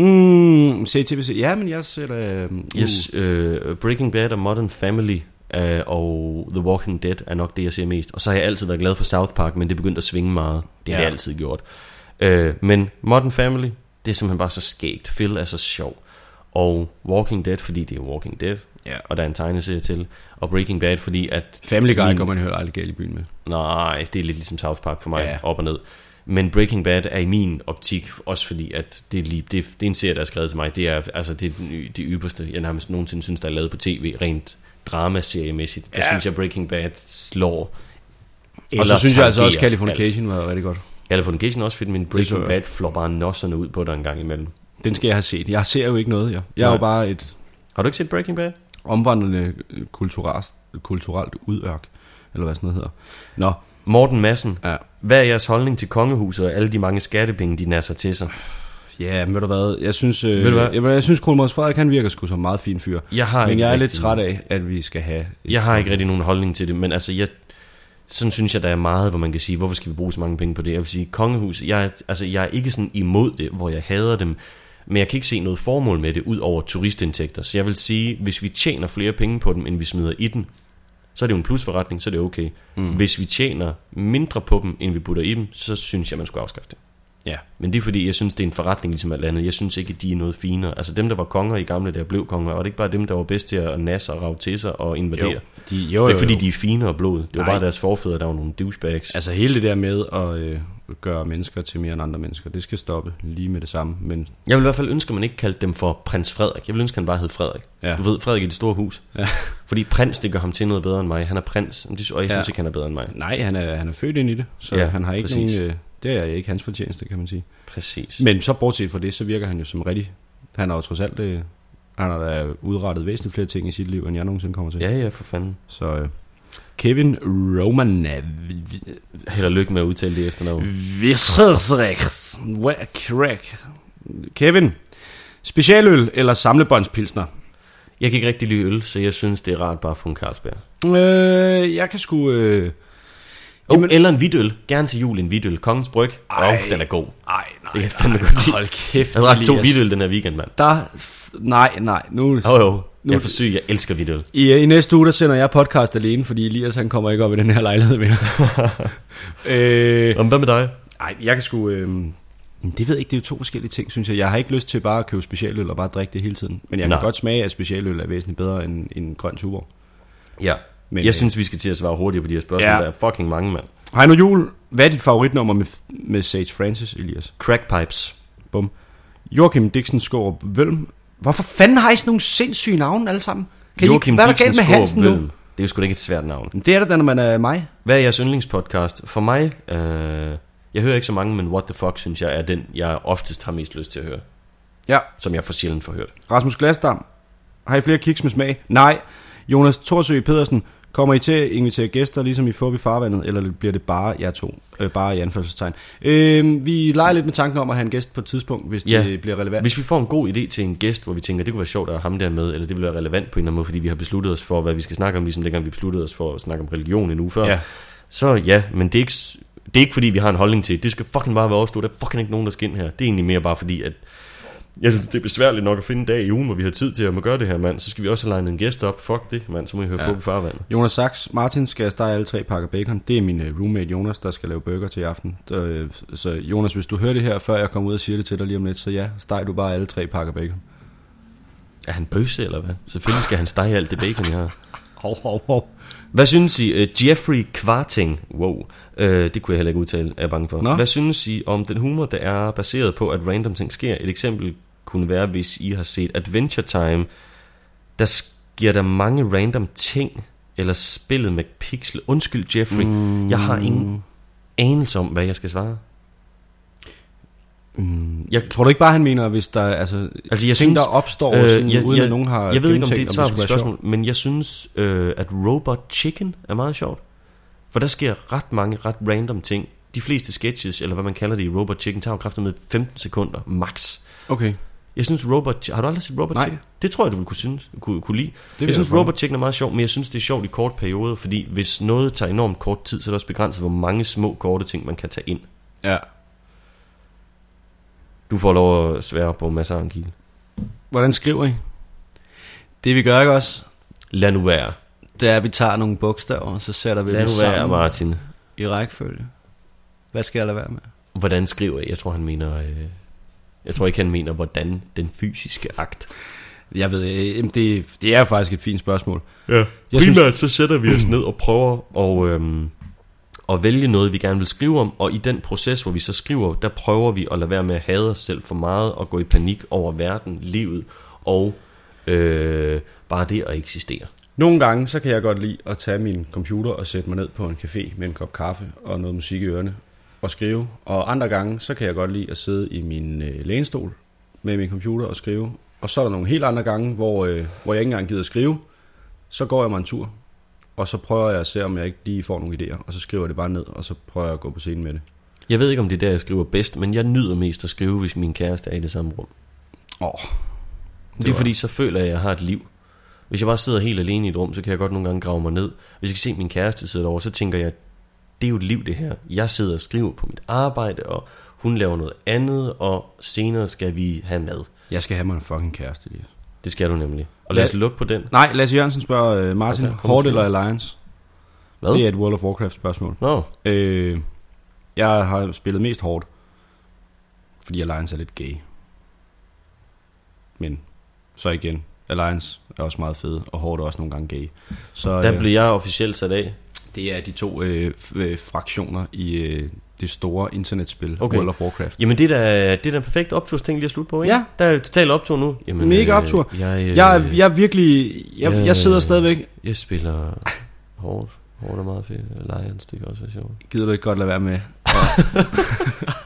Mm, -serier. Ja, men jeg sætter... Uh, Yes, uh, Breaking Bad og Modern Family uh, og The Walking Dead er nok det, jeg ser mest. Og så har jeg altid været glad for South Park, men det begyndte at svinge meget. Det har Ja. det altid gjort. Uh, men Modern Family, det er simpelthen bare så skægt. Phil er så sjov. Og Walking Dead, fordi det er Walking Dead, Ja. og der er en tegneserie til. Og Breaking Bad, fordi at... Family Guy min- går man høre aldrig galt i byen med. Nej, det er lidt ligesom South Park for mig, Ja. op og ned. Men Breaking Bad er i min optik, også fordi at det er, lige, det, det er en serie, der er skrevet til mig. Det er, altså, det, er den det ypperste, jeg nærmest nogensinde synes, der er lavet på tv, rent dramaseriemæssigt. Der Ja. synes jeg, Breaking Bad slår. Og så eller synes jeg altså også, Californication var rigtig godt. Californication er også fedt, men Breaking Bad flår bare nosserne ud på dig en gang imellem. Den skal jeg have set. Jeg ser jo ikke noget, jeg. Jeg er jo Nej. bare et Har du ikke set Breaking Bad? omvandrende øh, kulturelt, kulturelt udørk, eller hvad sådan noget hedder. Nå, Morten Madsen, ja. hvad er jeres holdning til kongehuset og alle de mange skattepenge, de nasser til sig? Ja, men ved du hvad, jeg synes, øh, Ved du hvad? Jeg, jeg synes Kolmos Frederik, han virker sgu som en meget fin fyr. Jeg har Men ikke jeg er lidt rigtig- træt af, at vi skal have... Jeg har ikke rigtig nogen holdning til det, men altså, jeg, sådan synes jeg, der er meget, hvor man kan sige, hvorfor skal vi bruge så mange penge på det? Jeg vil sige, kongehus, jeg, er- altså, jeg er ikke sådan imod det, hvor jeg hader dem, men jeg kan ikke se noget formål med det, ud over turistindtægter. Så jeg vil sige, hvis vi tjener flere penge på dem, end vi smider i den, så er det jo en plusforretning, så er det okay. Mm. Hvis vi tjener mindre på dem, end vi putter i dem, så synes jeg, man skulle afskaffe det. Ja. Men det er fordi, jeg synes, det er en forretning ligesom alt andet. Jeg synes ikke, at de er noget finere. Altså dem, der var konger i gamle dage, blev konger. Og det ikke bare dem, der var bedst til at nasse og rave til sig og invadere. Jo, de, jo, det er jo, ikke fordi, jo. de er finere blod. Det var Nej. bare deres forfædre, der var nogle douchebags. Altså hele det der med at øh, gøre mennesker til mere end andre mennesker, det skal stoppe lige med det samme. Men Jeg vil i hvert fald ønske, at man ikke kaldte dem for prins Frederik. Jeg vil ønske, at han bare hed Frederik. Ja. Du ved, Frederik i det store hus. Ja. Fordi prins, det gør ham til noget bedre end mig. Han er prins, og jeg synes Ja. ikke, han er bedre end mig. nej, han er, han er født ind i det, så ja, han har ikke præcis. nogen... Øh, det er ikke hans fortjeneste, kan man sige. Præcis. Men så bortset fra det, så virker han jo som rigtig... Han har jo trods alt... Øh, han har da udrettet væsentligt flere ting i sit liv, end jeg nogensinde kommer til. Ja, ja, for fanden. Så øh, Kevin Roman... Held og lykke med at udtale det efternavn. Kevin, specialøl eller samlebåndspilsner? Jeg kan ikke rigtig lide øl, så jeg synes, det er rart bare at få en Carlsberg. Øh, jeg kan sgu... Øh, Oh, Jamen- eller en hvidøl. Gerne til jul en hvidøl. Kongens Bryg. Åh, oh, den er god. ej, nej, Det kan fandme godt lide. Hold kæft, Jeg har to hvidøl den her weekend, mand. Der... Nej, nej, nu... Jo, jo. Nu- Jeg er for syg. Jeg elsker hvidøl. I, I næste uge, der sender jeg podcast alene, fordi Elias han kommer ikke op i den her lejlighed mere. øh, Om hvad med dig? ej, jeg kan sgu... Øh, det ved jeg ikke, det er jo to forskellige ting, synes jeg. Jeg har ikke lyst til bare at købe specialøl og bare drikke det hele tiden. Men jeg Nej. kan godt smage, at specialøl er væsentligt bedre end, end grøn tuborg. Ja. Men, Men, øh, jeg synes, vi skal til at svare hurtigt på de her spørgsmål. Ja. Der er fucking mange, mand. Heino Jul, hvad er dit favoritnummer med, med Sage Francis, Elias? Crackpipes. Bum. Joachim Dixon Skårup Vølm. Hvorfor fanden har I sådan nogle sindssyge navne alle sammen? Kan I, Joachim hvad er der galt med Hansen nu? Det er jo sgu da ikke et svært navn. Men Det er det da, når man er mig. Hvad er jeres yndlingspodcast? For mig, øh, jeg hører ikke så mange, men What the Fuck, synes jeg, er den, jeg oftest har mest lyst til at høre. Ja. Som jeg for sjældent får hørt. Rasmus Glasdam. Har I flere kiks med smag? Nej. Jonas Torsø Pedersen. Kommer I til at invitere gæster, ligesom i Fup i farvandet, eller bliver det bare jer to? Øh, bare i anførselstegn. Øh, vi leger lidt med tanken om at have en gæst på et tidspunkt, hvis Ja. det bliver relevant. Hvis vi får en god idé til en gæst, hvor vi tænker, det kunne være sjovt at have ham der med, eller det vil være relevant på en eller anden måde, fordi vi har besluttet os for, hvad vi skal snakke om, ligesom dengang vi besluttede os for at snakke om religion en uge før, Ja. så ja, men det er, ikke, det er ikke fordi, vi har en holdning til, det skal fucking bare være to, der er fucking ikke nogen, der skal ind her. Det er egentlig mere bare fordi, at jeg synes, det er besværligt nok at finde en dag i ugen, hvor vi har tid til at må gøre det her, mand. Så skal vi også have legnet en gæst op. Fuck det, mand. Så må I høre Ja. på farvandet. Jonas Sachs, Martin skal stege alle tre pakker bacon. Det er min øh, roommate Jonas, der skal lave burger til i aften. Så, øh, så Jonas, hvis du hører det her, før jeg kommer ud og siger det til dig lige om lidt, så ja, steg du bare alle tre pakker bacon. Er han bøsse, eller hvad? Selvfølgelig skal han stege alt det bacon, jeg har. Hov, hov, hov. Hvad synes I? Uh, Jeffrey Kvarting, wow, uh, det kunne jeg heller ikke udtale, er jeg bange for. Nå. Hvad synes I om den humor, der er baseret på, at random ting sker? Et eksempel kunne være, hvis I har set Adventure Time, der sker der mange random ting, eller spillet med pixel. Undskyld, Jeffrey, mm. jeg har ingen anelse om, hvad jeg skal svare. Mm, Jeg, Tror du ikke bare, han mener, hvis der er altså, Altså, jeg ting, synes- der opstår, øh, sådan, jeg- uden jeg- at nogen har jeg ved ikke, om det er et svar på spørgsmålet, men jeg synes, øh, at Robot Chicken er meget sjovt. For der sker ret mange ret random ting. De fleste sketches, eller hvad man kalder det i Robot Chicken, tager jo med 15 sekunder, max. Okay, Jeg synes Robot Har du aldrig set Robot Nej. Chicken? Det tror jeg, du ville kunne, synes, kunne, kunne lide. vil jeg synes prøve. Robot Chicken er meget sjovt, men jeg synes, det er sjovt i kort perioder, fordi hvis noget tager enormt kort tid, så er det også begrænset, hvor mange små, korte ting, man kan tage ind. Ja. Du får lov at svære på masser af en. Hvordan skriver I? Det vi gør ikke også, Lad nu være. det er, at vi tager nogle bogstaver, og så sætter vi Lad dem nu være, sammen Martin. i rækkefølge. Hvad skal jeg lade være med? Hvordan skriver jeg? Jeg tror, han mener... Øh, jeg tror ikke, han mener, hvordan den fysiske akt. Jeg ved, øh, det, det er faktisk et fint spørgsmål. Ja, Jeg primært synes... så sætter vi os ned og prøver at, øhm, at vælge noget, vi gerne vil skrive om, og i den proces, hvor vi så skriver, der prøver vi at lade være med at hade os selv for meget, og gå i panik over verden, livet, og øh, bare det at eksistere. Nogle gange, så kan jeg godt lide at tage min computer og sætte mig ned på en café med en kop kaffe og noget musik i ørerne og skrive. Og andre gange, så kan jeg godt lide at sidde i min øh, lænestol med min computer og skrive. Og så er der nogle helt andre gange, hvor, øh, hvor jeg ikke engang gider at skrive. Så går jeg mig en tur, og så prøver jeg at se, om jeg ikke lige får nogle idéer. Og så skriver jeg det bare ned, og så prøver jeg at gå på scenen med det. Jeg ved ikke, om det er der, jeg skriver bedst, men jeg nyder mest at skrive, hvis min kæreste er i det samme rum. Åh, Det er var- fordi, så føler jeg, at jeg har et liv. Hvis jeg bare sidder helt alene i et rum, så kan jeg godt nogle gange grave mig ned. Hvis jeg kan se at min kæreste sidde over, så tænker jeg, det er jo et liv det her. Jeg sidder og skriver på mit arbejde, og hun laver noget andet, og senere skal vi have mad. jeg skal have mig en fucking kæreste lige. Det skal du nemlig. Og lad os lukke på den. Nej, Lasse Jørgensen spørger øh, Martin, Horde eller Alliance? Hvad? Det er et World of Warcraft spørgsmål. Nå, Øh, jeg har spillet mest hårdt. fordi Alliance er lidt gay. Men så igen, Alliance er også meget fede, og Hårdt er også nogle gange gay. Så Der øh, blev jeg officielt sat af. Det er de to øh, øh, fraktioner i øh, det store internetspil, Okay. World of Warcraft. Jamen det er da, det er da en perfekt optursting lige at slutte på, ikke? Ja. Der er jo total optur nu. Jamen, Mega øh, optur. Jeg, øh, Jeg, jeg er virkelig, jeg, Ja, jeg sidder øh, stadigvæk, Jeg spiller hårdt. Hårdt er meget fedt. Lions, det kan også være sjovt. gider du ikke godt lade være med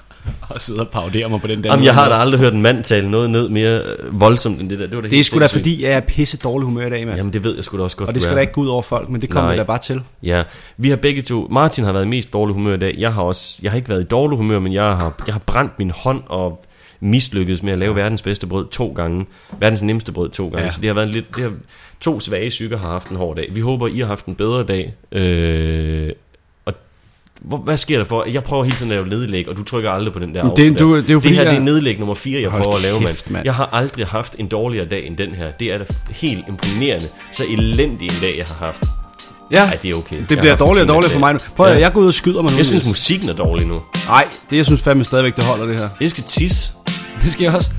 at sidde og paudere mig på den der Jamen, jeg har da aldrig hørt en mand tale noget ned mere øh, voldsomt end det der. Det, var da Det er sgu da fordi, jeg er pisse dårlig humør i dag, mand. Jamen, det ved jeg sgu da også godt, Og det skal da ikke gå ud over folk, men det kommer da bare til. Ja, vi har begge to... Martin har været i mest dårlig humør i dag. Jeg har også... Jeg har ikke været i dårlig humør, men jeg har, jeg har brændt min hånd og mislykkedes med at lave verdens bedste brød to gange. Verdens nemmeste brød to gange. Ja. Så det har været en lidt... Det har, to svage psyker har haft en hård dag. Vi håber, I har haft en bedre dag. Øh, og hvor, hvad sker der for? Jeg prøver hele tiden at lave nedlæg, og du trykker aldrig på den der det- der. du- det er jo det her det er jeg- nedlæg nummer 4, jeg Hold prøver at lave, mand. mand. Jeg har aldrig haft en dårligere dag end den her. Det er da helt imponerende. Så elendig en dag, jeg har haft. Ja, Ej, det er okay. Jeg det bliver dårligere og dårligere for mig nu. Prøv at Ja. jeg går ud og skyder mig nu. Jeg synes, musikken er dårlig nu. Nej, det jeg synes fandme stadigvæk, det holder det her. Jeg skal tisse. Det skal jeg også.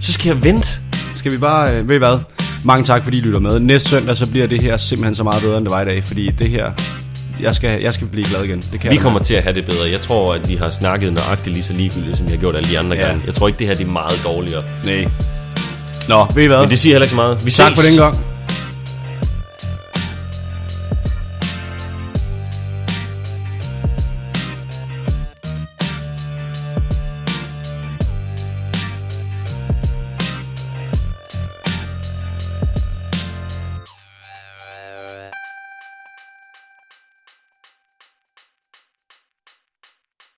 Så skal jeg vente. Skal vi bare, øh, ved I hvad? Mange tak, fordi I lytter med. Næste søndag, så bliver det her simpelthen så meget bedre, end det var i dag. Fordi det her, jeg skal, jeg skal blive glad igen. Det kan Vi jeg kommer til at have det bedre. Jeg tror, at vi har snakket nøjagtigt lige så ligegyldigt, som vi har gjort alle de andre Ja. gange. Jeg tror ikke, det her det er meget dårligere. Nej. Nå, ved I hvad? Men det siger heller ikke så meget. Vi Tak ses. for den gang.